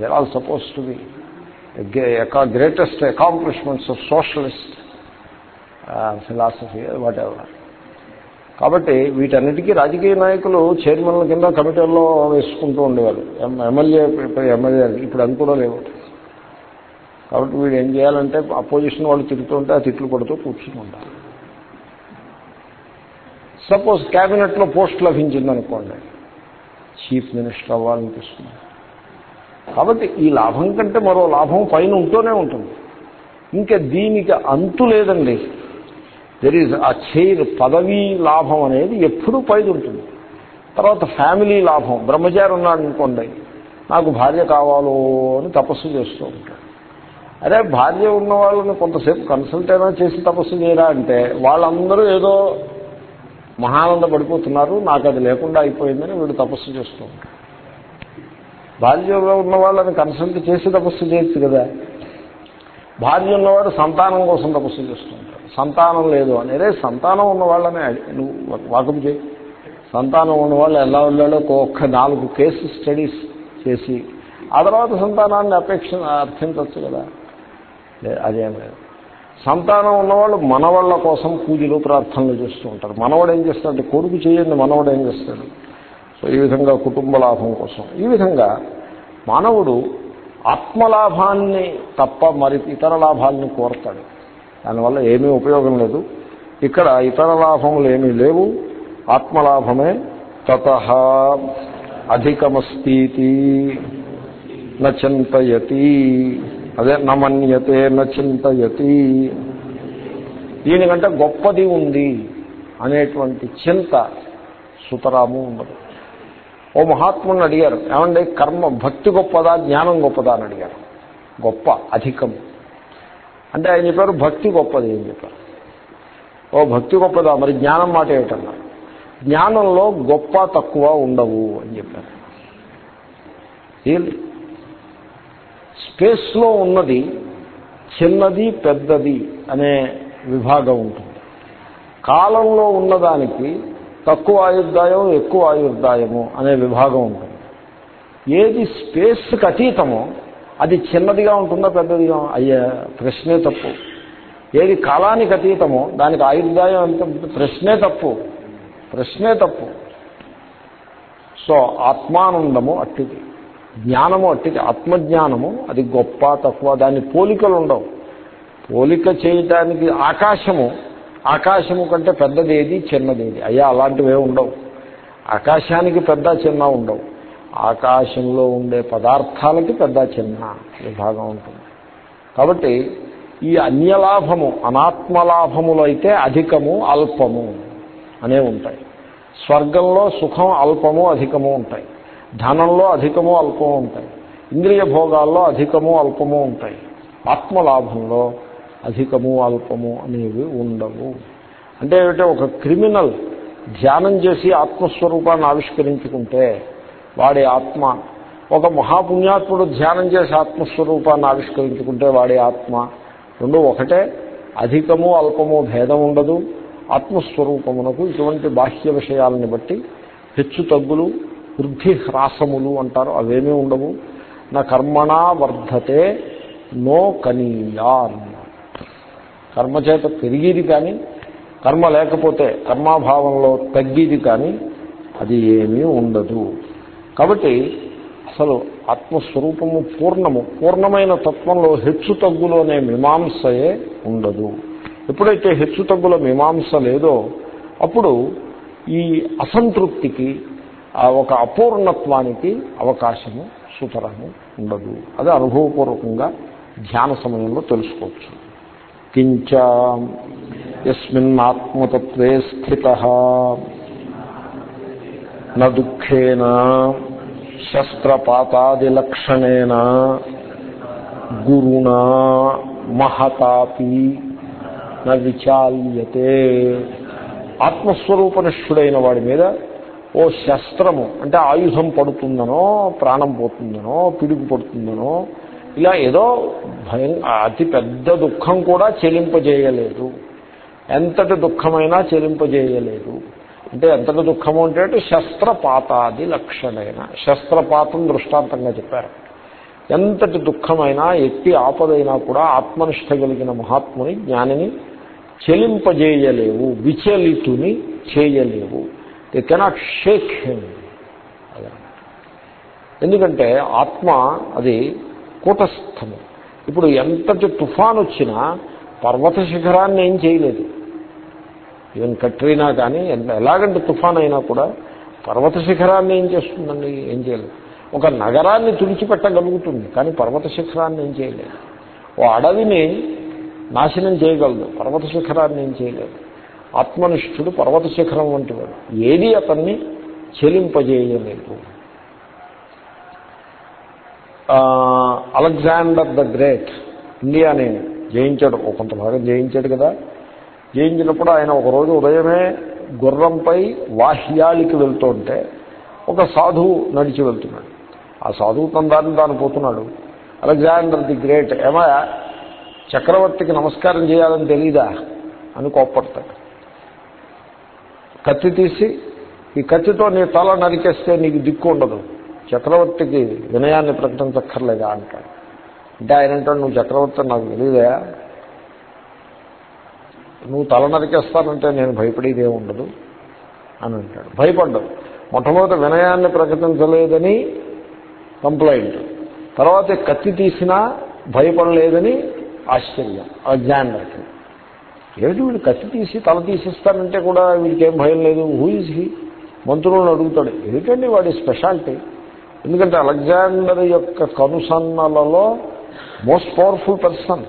there all suppose to be greatest accomplishments of socialist philosophy whatever కాబట్టి వీటన్నిటికీ రాజకీయ నాయకులు చైర్మన్ల కింద కమిటీల్లో వేసుకుంటూ ఉండేవారు. ఎమ్మెల్యే ఎమ్మెల్యే ఇప్పుడు అది కూడా లేవు. కాబట్టి వీడు ఏం చేయాలంటే అపోజిషన్ వాళ్ళు తిరుగుతుంటే ఆ తిట్లు కొడుతూ కూర్చుని ఉంటారు. సపోజ్ క్యాబినెట్లో పోస్ట్ లభించిందనుకోండి. చీఫ్ మినిస్టర్ అవ్వాలనిపిస్తుంది. కాబట్టి ఈ లాభం కంటే మరో లాభం పైన ఉంటూనే ఉంటుంది. ఇంకా దీనికి అంతు లేదండి. దెర్ ఈజ్ ఆ చైర్ పదవీ లాభం అనేది ఎప్పుడూ పైది ఉంటుంది. తర్వాత ఫ్యామిలీ లాభం బ్రహ్మచారి ఉన్నాడు అనుకోండి నాకు భార్య కావాలో అని తపస్సు చేస్తూ ఉంటాడు. అరే భార్య ఉన్న వాళ్ళని కొంతసేపు కన్సల్ట్ అయినా చేసి తపస్సు చేయరా అంటే వాళ్ళందరూ ఏదో మహానంద పడిపోతున్నారు నాకు అది లేకుండా అయిపోయిందని వీడు తపస్సు చేస్తూ భార్యలో ఉన్న వాళ్ళని కన్సల్ట్ చేసి తపస్సు చేయొచ్చు కదా. భార్య ఉన్నవాడు సంతానం కోసం తపస్సు చేస్తుంటాడు సంతానం లేదు అని. అరే సంతానం ఉన్న వాళ్ళని నువ్వు వాకం చేయి. సంతానం ఉన్న వాళ్ళు ఎలా వెళ్ళాలో ఒక్క నాలుగు కేసు స్టడీస్ చేసి ఆ తర్వాత సంతానాన్ని అపేక్ష అర్థించవచ్చు కదా. అదేం లేదు. సంతానం ఉన్నవాళ్ళు మనవాళ్ళ కోసం పూజలు ప్రార్థనలు చేస్తూ ఉంటారు. మనవాడు ఏం చేస్తాడు కొడుకు చేయండి మనవాడు ఏం చేస్తాడు? సో ఈ విధంగా కుటుంబ లాభం కోసం. ఈ విధంగా మానవుడు ఆత్మలాభాన్ని తప్ప మరి ఇతర లాభాలని కోరతాడు. దానివల్ల ఏమీ ఉపయోగం లేదు. ఇక్కడ ఇతర లాభములు ఏమీ లేవు. ఆత్మలాభమే తత అధికమస్తీతి నచింతయతి. అదే నమన్యతే నచింతయతి. దీనికంటే గొప్పది ఉంది అనేటువంటి చింత సుతరాము ఉండదు ఓ మహాత్ముని అడిగారు ఏమంటే కర్మ భక్తి గొప్పదా జ్ఞానం గొప్పదా అని అడిగారు. గొప్ప అధికం. అంటే ఆయన చెప్పారు భక్తి గొప్పది అని చెప్పారు. ఓ భక్తి గొప్పదా మరి జ్ఞానం మాట ఏమిటన్నారు? జ్ఞానంలో గొప్ప తక్కువ ఉండవు అని చెప్పారు. స్పేస్లో ఉన్నది చిన్నది పెద్దది అనే విభాగం ఉంటుంది. కాలంలో ఉన్నదానికి తక్కువ ఆయుర్దాయం ఎక్కువ ఆయుర్దాయము అనే విభాగం ఉంటుంది. ఏది స్పేస్కి అతీతమో అది చిన్నదిగా ఉంటుందా పెద్దదిగా అయ్యే ప్రశ్నే తప్పు. ఏది కాలానికి అతీతమో దానికి ఆయుర్దాయం ఎంత ప్రశ్నే తప్పు. ప్రశ్నే తప్పు. సో ఆత్మానందము అట్టిది. జ్ఞానము అట్టి ఆత్మజ్ఞానము అది గొప్ప తక్కువ దాని పోలికలు ఉండవు. పోలిక చేయటానికి ఆకాశము ఆకాశము కంటే పెద్దదేది చిన్నదేది. అయ్యా అలాంటివే ఉండవు. ఆకాశానికి పెద్ద చిన్న ఉండవు. ఆకాశంలో ఉండే పదార్థాలకి పెద్ద చిన్న విభాగం ఉంటుంది. కాబట్టి ఈ అన్యలాభము అనాత్మలాభములు అయితే అధికము అల్పము అనే ఉంటాయి. స్వర్గంలో సుఖం అల్పము అధికము ఉంటాయి. ధనంలో అధికము అల్పము ఉంటాయి. ఇంద్రియ భోగాల్లో అధికము అల్పము ఉంటాయి. ఆత్మలాభంలో అధికము అల్పము అనేవి ఉండవు. అంటే ఏమిటంటే ఒక క్రిమినల్ ధ్యానం చేసి ఆత్మస్వరూపాన్ని ఆవిష్కరించుకుంటే వాడి ఆత్మ ఒక మహాపుణ్యాత్ముడు ధ్యానం చేసి ఆత్మస్వరూపాన్ని ఆవిష్కరించుకుంటే వాడి ఆత్మ రెండు ఒకటే అధికము అల్పము భేదం ఉండదు. ఆత్మస్వరూపమునకు ఇటువంటి బాహ్య విషయాలని బట్టి హెచ్చు తగ్గులు వృద్ధి హ్రాసములు అంటారు. అవేమీ ఉండవు. నా కర్మణా వర్ధతే నో కనీయాన్. కర్మ చేత పెరిగేది కానీ కర్మ లేకపోతే కర్మాభావంలో తగ్గేది కానీ అది ఏమీ ఉండదు. కాబట్టి అసలు ఆత్మస్వరూపము పూర్ణము పూర్ణమైన తత్వంలో హెచ్చు తగ్గులు అనే మీమాంసయే ఉండదు. ఎప్పుడైతే హెచ్చు తగ్గుల మీమాంస లేదో అప్పుడు ఈ అసంతృప్తికి ఒక అపూర్ణత్వానికి అవకాశము సుతరము ఉండదు. అది అనుభవపూర్వకంగా ధ్యాన సమయంలో తెలుసుకోవచ్చు. కించ ఎస్మిన్నాత్మతత్వే స్థిత. న దుఃఖేన శస్త్రపాతాదిలక్షణేన గురుణా మహతాపి న విచాల్యతే. ఆత్మస్వరూపనిష్ఠుడైన వాడి మీద ఓ శస్త్రము అంటే ఆయుధం పడుతుందనో ప్రాణం పోతుందనో పిడుగు పడుతుందనో ఇలా ఏదో భయం అతి పెద్ద దుఃఖం కూడా చెలింపజేయలేదు. ఎంతటి దుఃఖమైనా చెలింపజేయలేదు. అంటే ఎంతటి దుఃఖము అంటే శస్త్రపాతాది లక్షణైన. శస్త్రపాతం దృష్టాంతంగా చెప్పారు. ఎంతటి దుఃఖమైనా ఎట్టి ఆపదైనా కూడా ఆత్మనిష్ట కలిగిన మహాత్ముని జ్ఞానిని చెలింపజేయలేవు విచలితుని చేయలేవు. దే కెనాట్ షేక్ హిమ్ ఎందుకంటే ఆత్మ అది కూటస్థము. ఇప్పుడు ఎంతటి తుఫాన్ వచ్చినా పర్వత శిఖరాన్ని ఏం చేయలేదు. ఈవెన్ కట్రీనా కానీ ఎలాగంటే తుఫాన్ అయినా కూడా పర్వత శిఖరాన్ని ఏం చేస్తుందండి? ఏం చేయలేదు. ఒక నగరాన్ని తుడిచిపెట్టగలుగుతుంది కానీ పర్వత శిఖరాన్ని ఏం చేయలేదు. ఓ అడవిని నాశనం చేయగలదు పర్వత శిఖరాన్ని ఏం చేయలేదు. ఆత్మనిష్ఠుడు పర్వత శిఖరం వంటి వాడు. ఏది అతన్ని చెలింపజేయలేదు. అలెగ్జాండర్ ద గ్రేట్ ఇండియాని జయించాడు. ఒక కొంత భాగం జయించాడు కదా. జయించినప్పుడు ఆయన ఒకరోజు ఉదయమే గుర్రంపై వాహ్యాలికి వెళ్తుంటే ఒక సాధువు నడిచి వెళ్తున్నాడు. ఆ సాధువు తన దారిని తాను పోతున్నాడు. అలెగ్జాండర్ ది గ్రేట్ ఏమయా చక్రవర్తికి నమస్కారం చేయాలని తెలీదా? అని కోప్పడతాడు. కత్తి తీసి ఈ కత్తితో నీ తల నరికేస్తే నీకు దిక్కు ఉండదు. చక్రవర్తికి వినయాన్ని ప్రకటించక్కర్లేదా అంటాడు. అంటే ఆయన అంటాడు నువ్వు చక్రవర్తి నాకు తెలియదా నువ్వు తల నరికేస్తానంటే నేను భయపడేదే ఉండదు. అని అంటాడు. భయపడ్డావు మొట్టమొదటి వినయాన్ని ప్రకటించలేదని కంప్లైంట్. తర్వాత కత్తి తీసినా భయపడలేదని ఆశ్చర్యం అజ్ఞానంకి ఏమిటి వీడు కత్తి తీసి తల తీసిస్తానంటే కూడా వీడికి ఏం భయం లేదు. హూ ఈజ్ హీ మంత్రులను అడుగుతాడు. ఏమిటండి వాడి స్పెషాలిటీ ఎందుకంటే అలెగ్జాండర్ యొక్క కనుసన్నలలో మోస్ట్ పవర్ఫుల్ పర్సన్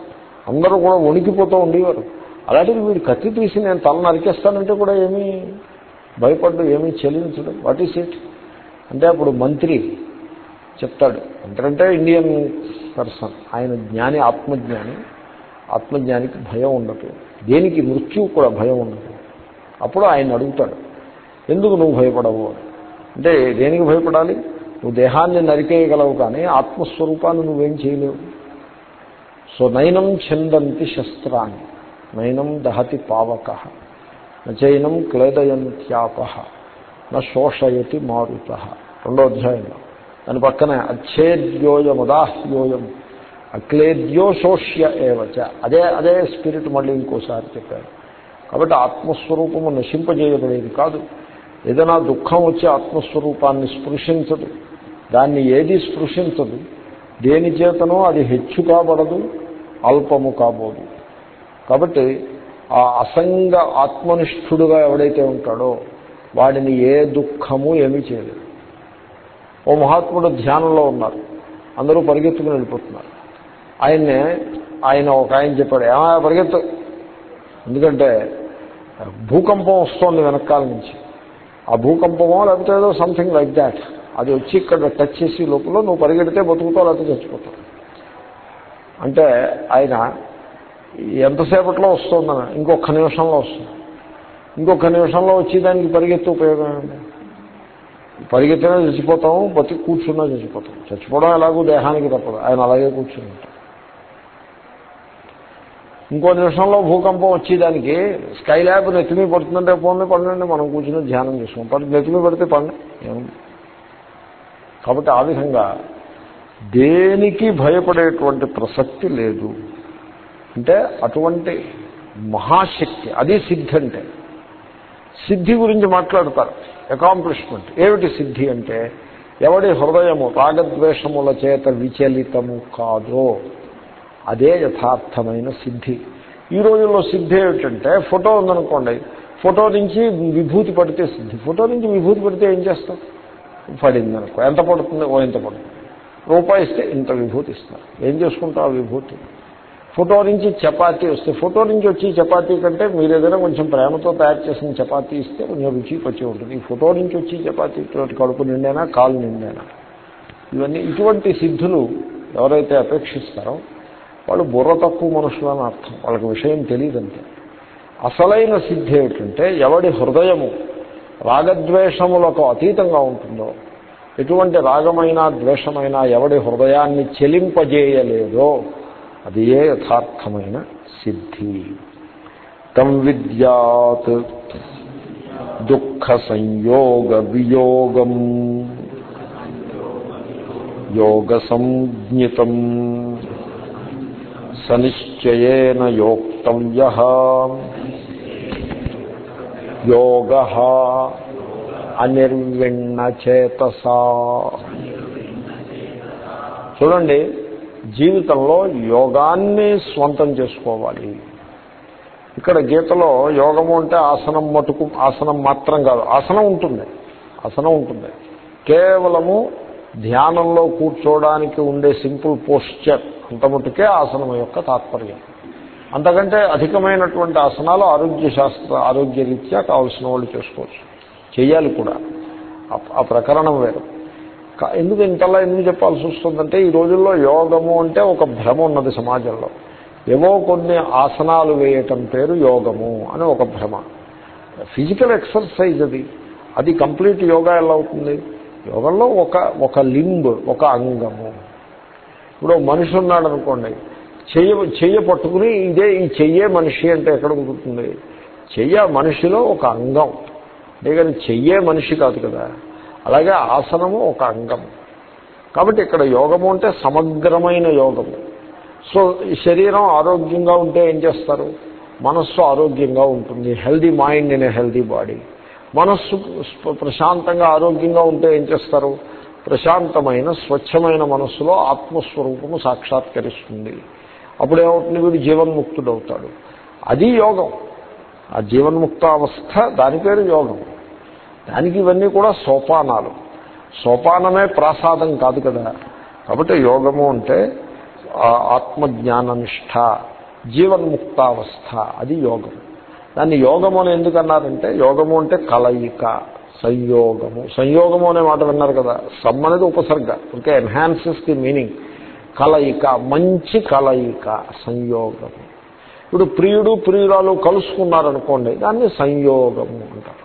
అందరూ కూడా వణికిపోతూ ఉండేవారు. అలాంటిది వీడు కత్తి తీసి నేను తల నరికేస్తానంటే కూడా ఏమీ భయపడ్డు ఏమీ చెల్లించడం వాట్ ఈస్ ఇట్ అంటే అప్పుడు మంత్రి చెప్తాడు. అంటే ఇండియన్ పర్సన్ ఆయన జ్ఞాని ఆత్మజ్ఞాని. ఆత్మజ్ఞానికి భయం ఉండదు దేనికి మృత్యువు కూడా భయం ఉండదు. అప్పుడు ఆయన అడుగుతాడు ఎందుకు నువ్వు భయపడవు? అంటే దేనికి భయపడాలి? నువ్వు దేహాన్ని నరికేయగలవు కానీ ఆత్మస్వరూపాన్ని నువ్వేం చేయలేవు. సో నైనం ఛందంతి శస్త్రాన్ని నైనం దహతి పావక నచైనం క్లేదయంత్యాప న శోషయతి మారుత. రెండో అధ్యాయంలో దాని పక్కనే అచ్చేద్యోయముదాహ్యోయం అక్లేద్యో శోష్య ఏవచ. అదే అదే స్పిరిట్ మళ్ళీ ఇంకోసారి చెప్పారు కాబట్టి ఆత్మస్వరూపము నశింపజేయబడేది కాదు. ఏదైనా దుఃఖం వచ్చి ఆత్మస్వరూపాన్ని స్పృశించదు. దాన్ని ఏది స్పృశించదు? దేని చేతనో అది హెచ్చు కాబడదు అల్పము కాబోదు. కాబట్టి ఆ అసంగ ఆత్మనిష్ఠుడుగా ఎవడైతే ఉంటాడో వాడిని ఏ దుఃఖము ఏమీ చేయలేదు. ఓ మహాత్ముడు ధ్యానంలో ఉన్నారు. అందరూ పరిగెత్తుకుని వెళ్ళిపోతున్నారు. ఆయన్నే ఆయన ఒక ఆయన చెప్పాడు ఏమా పరిగెత్తు. ఎందుకంటే భూకంపం వస్తోంది వెనకాల నుంచి. ఆ భూకంపమో లేకపోతే ఏదో సంథింగ్ లైక్ దాట్ అది వచ్చి ఇక్కడ టచ్ చేసి లోపల నువ్వు పరిగెడితే బతుకుతావు లేకపోతే చచ్చిపోతావు. అంటే ఆయన ఎంతసేపట్లో వస్తుందని ఇంకొక నిమిషంలో వస్తుంది. ఇంకొక నిమిషంలో వచ్చి దానికి పరిగెత్తే ఉపయోగం ఏమిటి పరిగెత్తినా చచ్చిపోతాము బతికి కూర్చున్నా చచ్చిపోతాం. చచ్చిపోవడం ఎలాగో దేహానికి తప్పదు ఆయన అలాగే కూర్చుని ఉంటాం ఇంకో నిమిషంలో భూకంపం వచ్చేదానికి స్కై ల్యాబ్ నెత్తిమీ పడుతుందంటే పోనీ పడండి మనం కూర్చుని ధ్యానం చేసుకుంటాం పడి నెత్తిమీ పడితే పండి. కాబట్టి ఆ విధంగా దేనికి భయపడేటువంటి ప్రసక్తి లేదు. అంటే అటువంటి మహాశక్తి అది సిద్ధి అంటే. సిద్ధి గురించి మాట్లాడతారు. అకాంప్లిష్మెంట్ ఏమిటి సిద్ధి అంటే? ఎవడి హృదయము రాగద్వేషముల చేత విచలితము కాదో. అదే యథార్థమైన సిద్ధి. ఈ రోజుల్లో సిద్ధి ఏమిటంటే ఫోటో ఉందనుకోండి ఫోటో నుంచి విభూతి పడితే సిద్ధి. ఫోటో నుంచి విభూతి పడితే ఏం చేస్తాం? పడింది అనుకో ఎంత పడుతుంది? ఓ ఎంత పడుతుంది? రూపాయి ఇస్తే ఇంత విభూతి ఇస్తారు. ఏం చేసుకుంటావు ఆ విభూతి? ఫోటో నుంచి చపాతీ వస్తే ఫోటో నుంచి వచ్చి చపాతీ కంటే మీరు ఏదైనా కొంచెం ప్రేమతో తయారు చేసిన చపాతీ ఇస్తే కొంచెం రుచి పచ్చి ఉంటుంది. ఈ ఫోటో నుంచి వచ్చి చపాతీ కడుపు నిండైనా కాలు నిండైనా? ఇవన్నీ ఇటువంటి సిద్ధులు ఎవరైతే అపేక్షిస్తారో వాళ్ళు బుర్ర తక్కువ మనుషులు అని అర్థం. వాళ్ళకి విషయం తెలియదంతే. అసలైన సిద్ధి ఏమిటంటే ఎవడి హృదయము రాగద్వేషములకు అతీతంగా ఉంటుందో ఎటువంటి రాగమైన ద్వేషమైన ఎవడి హృదయాన్ని చెలింపజేయలేదో అది ఏ యథార్థమైన సిద్ధి. తం విద్యాత్ దుఃఖ సంయోగ వియోగం యోగ సంజ్ఞితం సనిశ్చయేన యోక్తవ్య యోగ అనిర్విణచేతస చూడండి జీవితంలో యోగాన్ని స్వంతం చేసుకోవాలి. ఇక్కడ గీతలో యోగము అంటే ఆసనం మటుకు ఆసనం మాత్రం కాదు ఆసనం ఉంటుంది ఆసనం ఉంటుంది. కేవలము ధ్యానంలో కూర్చోవడానికి ఉండే సింపుల్ పోస్చర్ అంతమటుకే ఆసనం యొక్క తాత్పర్యం. అంతకంటే అధికమైనటువంటి ఆసనాలు ఆరోగ్య శాస్త్ర ఆరోగ్యరీత్యా కావాల్సిన వాళ్ళు చేసుకోవచ్చు. చేయాలి కూడా. ఆ ప్రకరణం వేరు. ఎందుకు ఇంతలా ఎందుకు చెప్పాల్సి వస్తుందంటే ఈ రోజుల్లో యోగము అంటే ఒక భ్రమ ఉన్నది సమాజంలో. ఏవో కొన్ని ఆసనాలు వేయటం పేరు యోగము అని ఒక భ్రమ. ఫిజికల్ ఎక్సర్సైజ్ అది. అది కంప్లీట్ యోగా ఎలా అవుతుంది? యోగంలో ఒక ఒక లింబ్ ఒక అంగము. ఇప్పుడు మనిషి ఉన్నాడు అనుకోండి చెయ్య చెయ్య పట్టుకుని ఇదే ఈ చెయ్యే మనిషి అంటే ఎక్కడ కుదురుతుంది? చెయ్య మనిషిలో ఒక అంగం. అంతేగాని చెయ్యే మనిషి కాదు కదా. అలాగే ఆసనము ఒక అంగం. కాబట్టి ఇక్కడ యోగము అంటే సమగ్రమైన యోగము. సో ఈ శరీరం ఆరోగ్యంగా ఉంటే ఏం చేస్తారు? మనస్సు ఆరోగ్యంగా ఉంటుంది. Healthy mind in healthy body మనస్సు ప్రశాంతంగా ఆరోగ్యంగా ఉంటే ఏం చేస్తారు? ప్రశాంతమైన స్వచ్ఛమైన మనస్సులో ఆత్మస్వరూపము సాక్షాత్కరిస్తుంది. అప్పుడేమవుతుంది? వీడు జీవన్ముక్తుడవుతాడు. అది యోగం. ఆ జీవన్ముక్త అవస్థ దాని పేరు యోగం. దానికి ఇవన్నీ కూడా సోపానాలు. సోపానమే ప్రాసాదం కాదు కదా. కాబట్టి యోగము అంటే ఆత్మజ్ఞాననిష్ట జీవన్ముక్తావస్థ అది యోగం. దాన్ని యోగము అని ఎందుకన్నారంటే యోగము అంటే కలయిక సంయోగము. సంయోగము అనే మాట విన్నారు కదా సమ్ అనేది ఉపసర్గ ఓకే ఎన్హాన్సెస్ ది మీనింగ్ కలయిక మంచి కలయిక సంయోగము. ఇప్పుడు ప్రియుడు ప్రియురాలు కలుసుకున్నారనుకోండి దాన్ని సంయోగము అంటారు.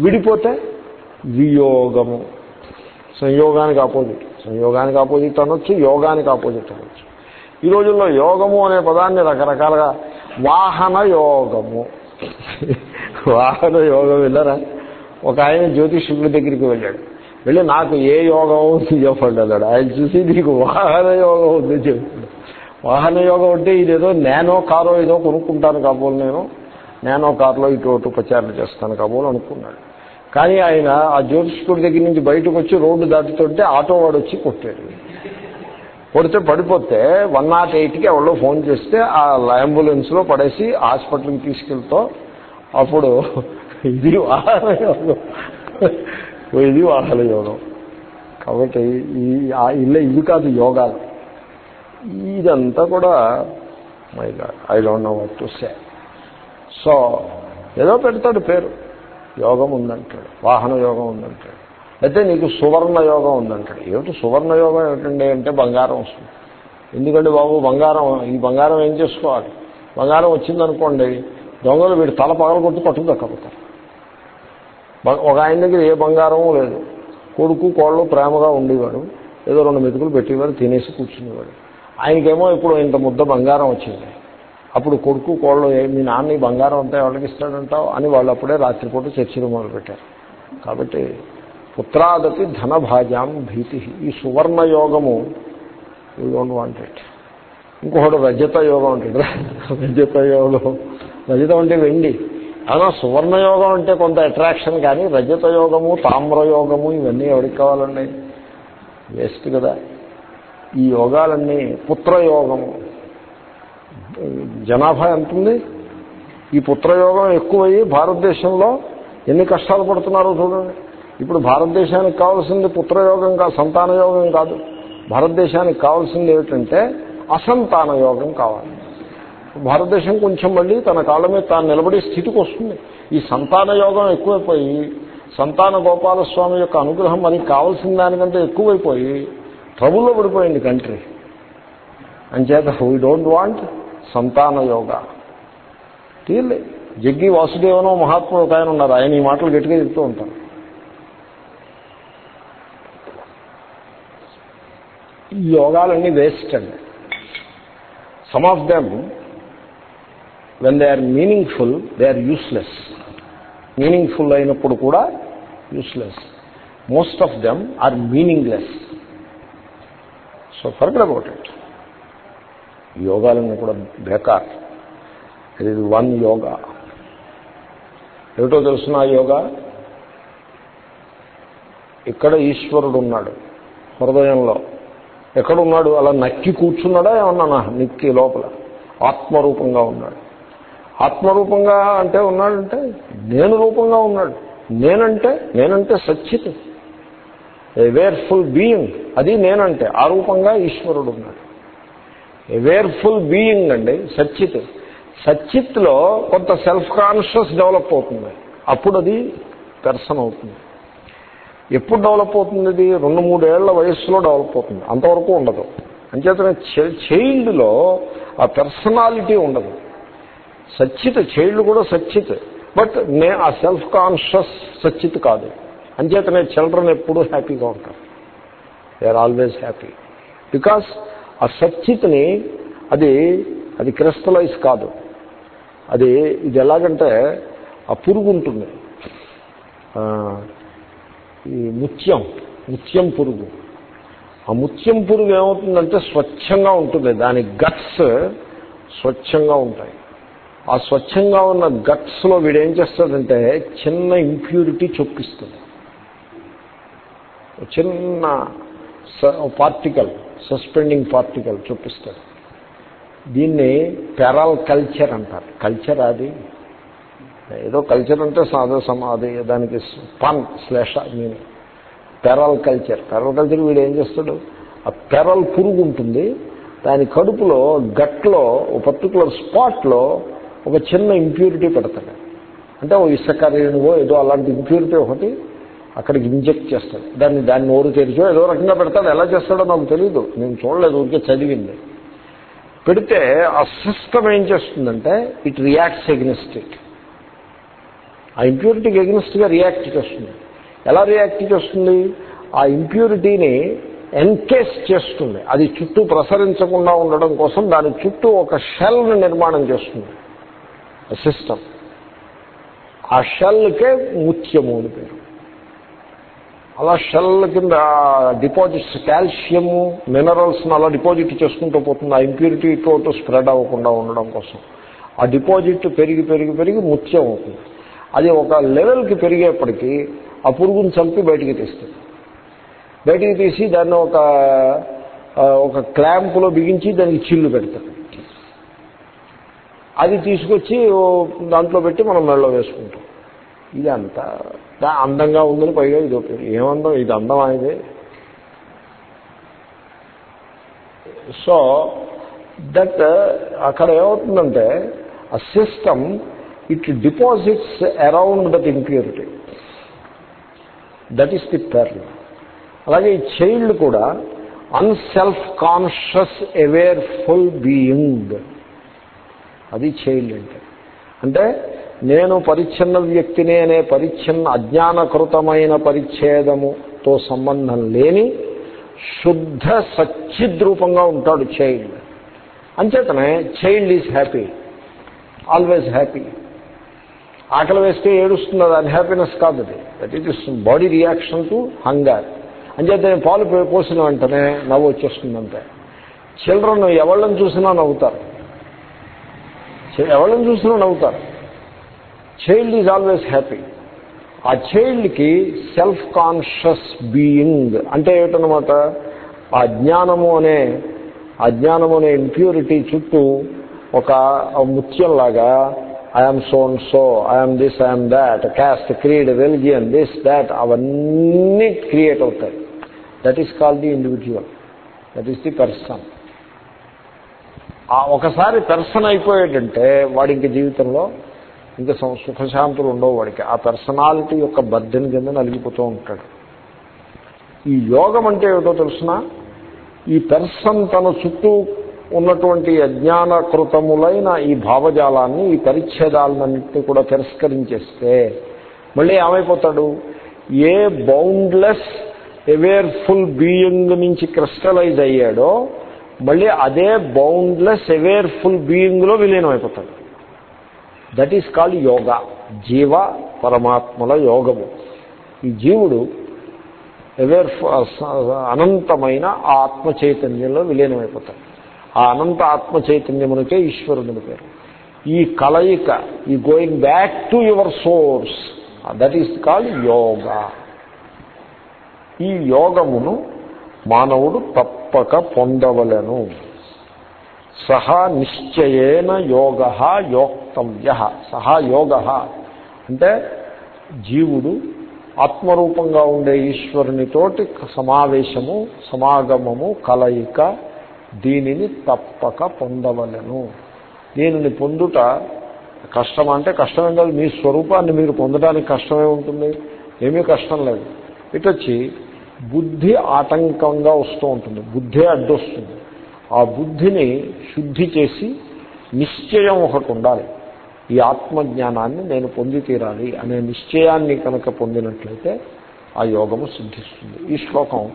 విడిపోతే వియోగము. సంయోగానికి ఆపోజిట్. సంయోగానికి ఆపోజిట్ అనొచ్చు యోగానికి ఆపోజిట్ అనొచ్చు. ఈ రోజుల్లో యోగము అనే పదాన్ని రకరకాలుగా వాహన యోగము వాహన యోగం వెళ్ళారా? ఒక ఆయన జ్యోతిష్యుడి దగ్గరికి వెళ్ళాడు. వెళ్ళి నాకు ఏ యోగం చెప్పండి అన్నాడు. ఆయన చూసి నీకు వాహన యోగం ఉంది చెప్పాడు వాహన యోగం అంటే ఇదేదో నేనో కారో ఏదో కొనుక్కుంటాను కాబోలు నేను. నేనో కారులో ఇటు అటు ప్రచారం చేస్తాను కాబోలు అనుకున్నాడు. కానీ ఆయన ఆ జ్యోతిష్కుడి దగ్గర నుంచి బయటకు వచ్చి రోడ్డు దాటుతుంటే ఆటో వాడు వచ్చి కొట్టాడు. పడితే పడిపోతే వన్ నాట్ ఎయిట్కి ఎవరో ఫోన్ చేస్తే ఆ అంబులెన్స్లో పడేసి హాస్పిటల్కి తీసుకెళ్తా. అప్పుడు ఇది వాహన ఇది వాహన యోగం కాబట్టి ఈ ఇల్లే ఇవి కాదు యోగాలు. ఇదంతా కూడా my god I don't know what to say. So ఏదో పెడతాడు పేరు. యోగం ఉందంటాడు. వాహన యోగం ఉందంటాడు. అయితే నీకు సువర్ణయోగం ఉందంటాడు. ఏమిటి సువర్ణయోగం ఏమిటండి అంటే బంగారం వస్తుంది. ఎందుకంటే బాబు బంగారం ఈ బంగారం ఏం చేసుకోవాలి? బంగారం వచ్చిందనుకోండి దొంగలు వీడు తల పగల కొట్టి పట్టుకు దక్కపోతారు ఒక ఆయన దగ్గర ఏ బంగారం లేదు. కొడుకు కోళ్ళు ప్రేమగా ఉండేవాడు. ఏదో రెండు మెతుకులు పెట్టేవాడు తినేసి కూర్చునేవాడు. ఆయనకేమో ఇప్పుడు ఇంత ముద్ద బంగారం వచ్చింది. అప్పుడు కొడుకు కోళ్ళు మీ నాన్న బంగారం అంతా ఎవరికి ఇస్తాడంటావు అని వాళ్ళు అప్పుడే రాత్రిపూట చర్చలు మొదలుపెట్టారు. కాబట్టి పుత్రాదపి ధనభాజాం భీతి. ఈ సువర్ణ యోగము యూ డోంట్ వాంట్ ఇట్ ఇంకొకటి రజత యోగం ఉంటుంది రజత యోగం రజతం అంటే వెండి. అయినా సువర్ణ యోగం అంటే కొంత అట్రాక్షన్ కానీ రజత యోగము తామ్ర యోగము ఇవన్నీ ఎవరికి కావాలండి? వేస్ట్ కదా. ఈ యోగాలన్నీ పుత్రయోగము జనాభా ఎంత ఉంది ఈ పుత్రయోగం ఎక్కువయ్యి భారతదేశంలో ఎన్ని కష్టాలు పడుతున్నారో చూడండి. ఇప్పుడు భారతదేశానికి కావాల్సింది పుత్రయోగం కాదు సంతాన యోగం కాదు. భారతదేశానికి కావాల్సింది ఏమిటంటే అసంతాన యోగం కావాలి. భారతదేశం కొంచెం మళ్ళీ తన కాళ్ళ మీద తాను నిలబడే స్థితికి వస్తుంది. ఈ సంతాన యోగం ఎక్కువైపోయి సంతాన గోపాలస్వామి యొక్క అనుగ్రహం మనకి కావాల్సిన దానికంటే ఎక్కువైపోయి ట్రబుల్లో పడిపోయింది కంట్రీ. అంచేత వీ డోంట్ వాంట్ సంతాన యోగ. తీర్లే. జగ్గి వాసుదేవనో మహాత్ముడు ఒక ఆయన ఉన్నారు. ఆయన ఈ మాటలు గట్టిగా చెప్తూ ఉంటారు. ఈ యోగాలన్నీ వేస్ట్ అండి. Some of them when they are meaningful they are useless meaningful అయినప్పుడు కూడా useless most of them are meaningless so forget about it యోగాలన్నీ కూడా బేకార్. ఇది వన్ యోగా ఏమిటో తెలుసిన యోగా? ఇక్కడ ఈశ్వరుడు ఉన్నాడు. హృదయంలో. ఎక్కడున్నాడు? అలా నక్కి కూర్చున్నాడా? ఏమన్నా నిక్కి లోపల. ఆత్మరూపంగా ఉన్నాడు. ఆత్మరూపంగా అంటే ఉన్నాడంటే నేను రూపంగా ఉన్నాడు. నేనంటే నేనంటే సచ్చిత్. వేర్ఫుల్ బీయింగ్ అది నేనంటే. ఆ రూపంగా ఈశ్వరుడు ఉన్నాడు. వేర్ఫుల్ బీయింగ్ అండి సచ్చిత్. సచ్చిత్లో కొంత సెల్ఫ్ కాన్షియస్ డెవలప్ అవుతుంది. అప్పుడు అది పెర్సన్ అవుతుంది. ఎప్పుడు డెవలప్ అవుతుంది అది రెండు మూడేళ్ళ వయస్సులో డెవలప్ అవుతుంది. అంతవరకు ఉండదు. అంచేతనే చైల్డ్లో ఆ పర్సనాలిటీ ఉండదు. సచ్చిత్ చైల్డ్ కూడా సచ్చిత్. బట్ నే ఆ సెల్ఫ్ కాన్షియస్ సచ్చిత్ కాదు. అంచేతనే చిల్డ్రన్ ఎప్పుడూ హ్యాపీగా ఉంటారు. They are always happy. Because ఆ సచ్చిత్ని అది అది క్రిస్టలైజ్ కాదు. అది ఇది ఎలాగంటే ఆ పురుగు ఉంటుంది. ఈ ముత్యం ముత్యం పురుగు. ఆ ముత్యం పురుగు ఏమవుతుందంటే స్వచ్ఛంగా ఉంటుంది. దాని గట్స్ స్వచ్ఛంగా ఉంటాయి. ఆ స్వచ్ఛంగా ఉన్న గట్స్లో వీడు ఏం చేస్తాడంటే చిన్న ఇంప్యూరిటీ చొప్పిస్తుంది చిన్న పార్టికల్ సస్పెండింగ్ పార్టికల్ చొప్పిస్తాడు. దీన్ని పెరల్ కల్చర్ అంటారు. కల్చర్ అది? ఏదో కల్చర్ అంటే సాధ సమాధి దానికి pun శ్లేష meaning pearl culture pearl culture వీడు ఏం చేస్తాడు? ఆ పెరల్ పురుగు ఉంటుంది దాని కడుపులో గట్లో ఓ పర్టికులర్ స్పాట్లో ఒక చిన్న ఇంప్యూరిటీ పెడతాడు. అంటే ఓ ఇసుక రేణువో ఏదో అలాంటి ఇంప్యూరిటీ ఒకటి అక్కడికి ఇంజెక్ట్ చేస్తాడు. దాన్ని దాన్ని నోరు తెరిచో ఏదో రకంగా పెడతాడు. ఎలా చేస్తాడో నాకు తెలియదు నేను చూడలేదు ఊరికే చదివింది. పెడితే ఆ సిస్టమ్ ఏం చేస్తుందంటే ఇట్ రియాక్ట్స్ ఎగ్నెస్ట్ ఇట్ ఆ ఇంప్యూరిటీకి ఎగ్నెస్ట్గా రియాక్ట్ చేస్తుంది. ఎలా రియాక్ట్ చేస్తుంది? ఆ ఇంప్యూరిటీని ఎన్కేస్ చేస్తుంది. అది చుట్టూ ప్రసరించకుండా ఉండడం కోసం దాని చుట్టూ ఒక షెల్ను నిర్మాణం చేస్తుంది. సిస్టమ్ ఆ షెల్కే ముత్యము అని పేరు. అలా షెల్ కింద డిపాజిట్స్ కాల్షియము మినరల్స్ను అలా డిపాజిట్ చేసుకుంటూ పోతుంది. ఆ ఇంప్యూరిటీ ఇటు స్ప్రెడ్ అవ్వకుండా ఉండడం కోసం. ఆ డిపాజిట్ పెరిగి పెరిగి పెరిగి ముత్యం అవుతుంది. అది ఒక లెవెల్కి పెరిగేప్పటికీ ఆ పురుగుని చంపి బయటికి తీస్తుంది. బయటికి తీసి దాన్ని ఒక ఒక క్లాంపులో బిగించి దానికి చిల్లు పెడతారు. అది తీసుకొచ్చి దాంట్లో పెట్టి మనం మెడలో వేసుకుంటాం. ఇది అంతా అందంగా ఉందని పైగా ఇది ఏమందం ఇది అందం అనేది సో దట్ అక్కడ ఏమవుతుందంటే ఆ system it deposits around that impurity. That is the pearl అలాగే ఈ చైల్డ్ కూడా an self conscious awareful being. అది చైల్డ్ అంటే. అంటే నేను పరిచ్ఛిన్న వ్యక్తిని అనే పరిచ్ఛిన్న అజ్ఞానకృతమైన పరిచ్ఛేదముతో సంబంధం లేని శుద్ధ సచ్చిద్రూపంగా ఉంటాడు చైల్డ్. అంచేతనే child is happy. Always happy. ఆకలి వేస్తే ఏడుస్తుంది అది అన్హ్యాపీనెస్ కాదు అది. That it is body reaction to hunger అంచేత పాలు పోసిన వెంటనే నవ్వు వచ్చేస్తుందంటే. చిల్డ్రన్ ఎవళ్ళని చూసినా నవ్వుతారు. ఎవళ్ళని చూసినా నవ్వుతారు. చైల్డ్ ఈజ్ ఆల్వేస్ హ్యాపీ ఆ చైల్డ్కి సెల్ఫ్ కాన్షియస్ బీయింగ్ అంటే ఏమిటనమాట ఆ జ్ఞానము అనే అజ్ఞానము అనే ఇంప్యూరిటీ చుట్టూ ఒక ముత్యంలాగా I'm so and so I'm this I'm that caste creed religion this that అవన్నీ క్రియేట్ అవుతాయి. That is call the individual that is the person ఒకసారి పెర్సన్ అయిపోయాడంటే వాడి ఇంక జీవితంలో ఇంకా సుఖశాంతులు ఉండవు వాడికి. ఆ పర్సనాలిటీ యొక్క బర్ధని కింద నలిగిపోతూ ఉంటాడు. ఈ యోగం అంటే ఏమిటో తెలుసిన? ఈ పెర్సన్ తన చుట్టూ ఉన్నటువంటి అజ్ఞానకృతములైన ఈ భావజాలాన్ని ఈ పరిచ్ఛేదాలన్నింటినీ కూడా తిరస్కరించేస్తే మళ్ళీ ఏమైపోతాడు? ఏ బౌండ్లెస్ అవేర్ఫుల్ బీయింగ్ నుంచి క్రిస్టలైజ్ అయ్యాడో మళ్ళీ అదే బౌండ్లెస్ అవేర్ఫుల్ బీయింగ్లో విలీనం అయిపోతాడు దట్ ఈస్ కాల్డ్ యోగా జీవ పరమాత్మల యోగము. ఈ జీవుడు అవేర్ అనంతమైన ఆత్మ చైతన్యంలో విలీనమైపోతాడు. ఆ అనంత ఆత్మ చైతన్యమునికే ఈశ్వరుని పేరు. ఈ కలయిక ఈ going back to your source that is called yoga. ఈ యోగమును మానవుడు తప్పక పొందవలను. సహా నిశ్చయేన యోగ యోక్తవ్య. సహా యోగ అంటే జీవుడు ఆత్మరూపంగా ఉండే ఈశ్వరునితోటి సమావేశము సమాగమము కలయిక దీనిని తప్పక పొందవలను. దీనిని పొందుట కష్టం అంటే కష్టమేం కాదు మీ స్వరూపాన్ని మీరు పొందడానికి కష్టమే ఉంటుంది. ఏమీ కష్టం లేదు. ఇటొచ్చి బుద్ధి ఆటంకంగా వస్తూ ఉంటుంది. బుద్ధే అడ్డొస్తుంది. ఆ బుద్ధిని శుద్ధి చేసి నిశ్చయం ఒకటి ఉండాలి. ఈ ఆత్మజ్ఞానాన్ని నేను పొంది తీరాలి అనే నిశ్చయాన్ని కనుక పొందినట్లయితే ఆ యోగము సిద్ధిస్తుంది. ఈ శ్లోకం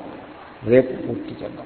రేపు పూర్తి చేద్దాం.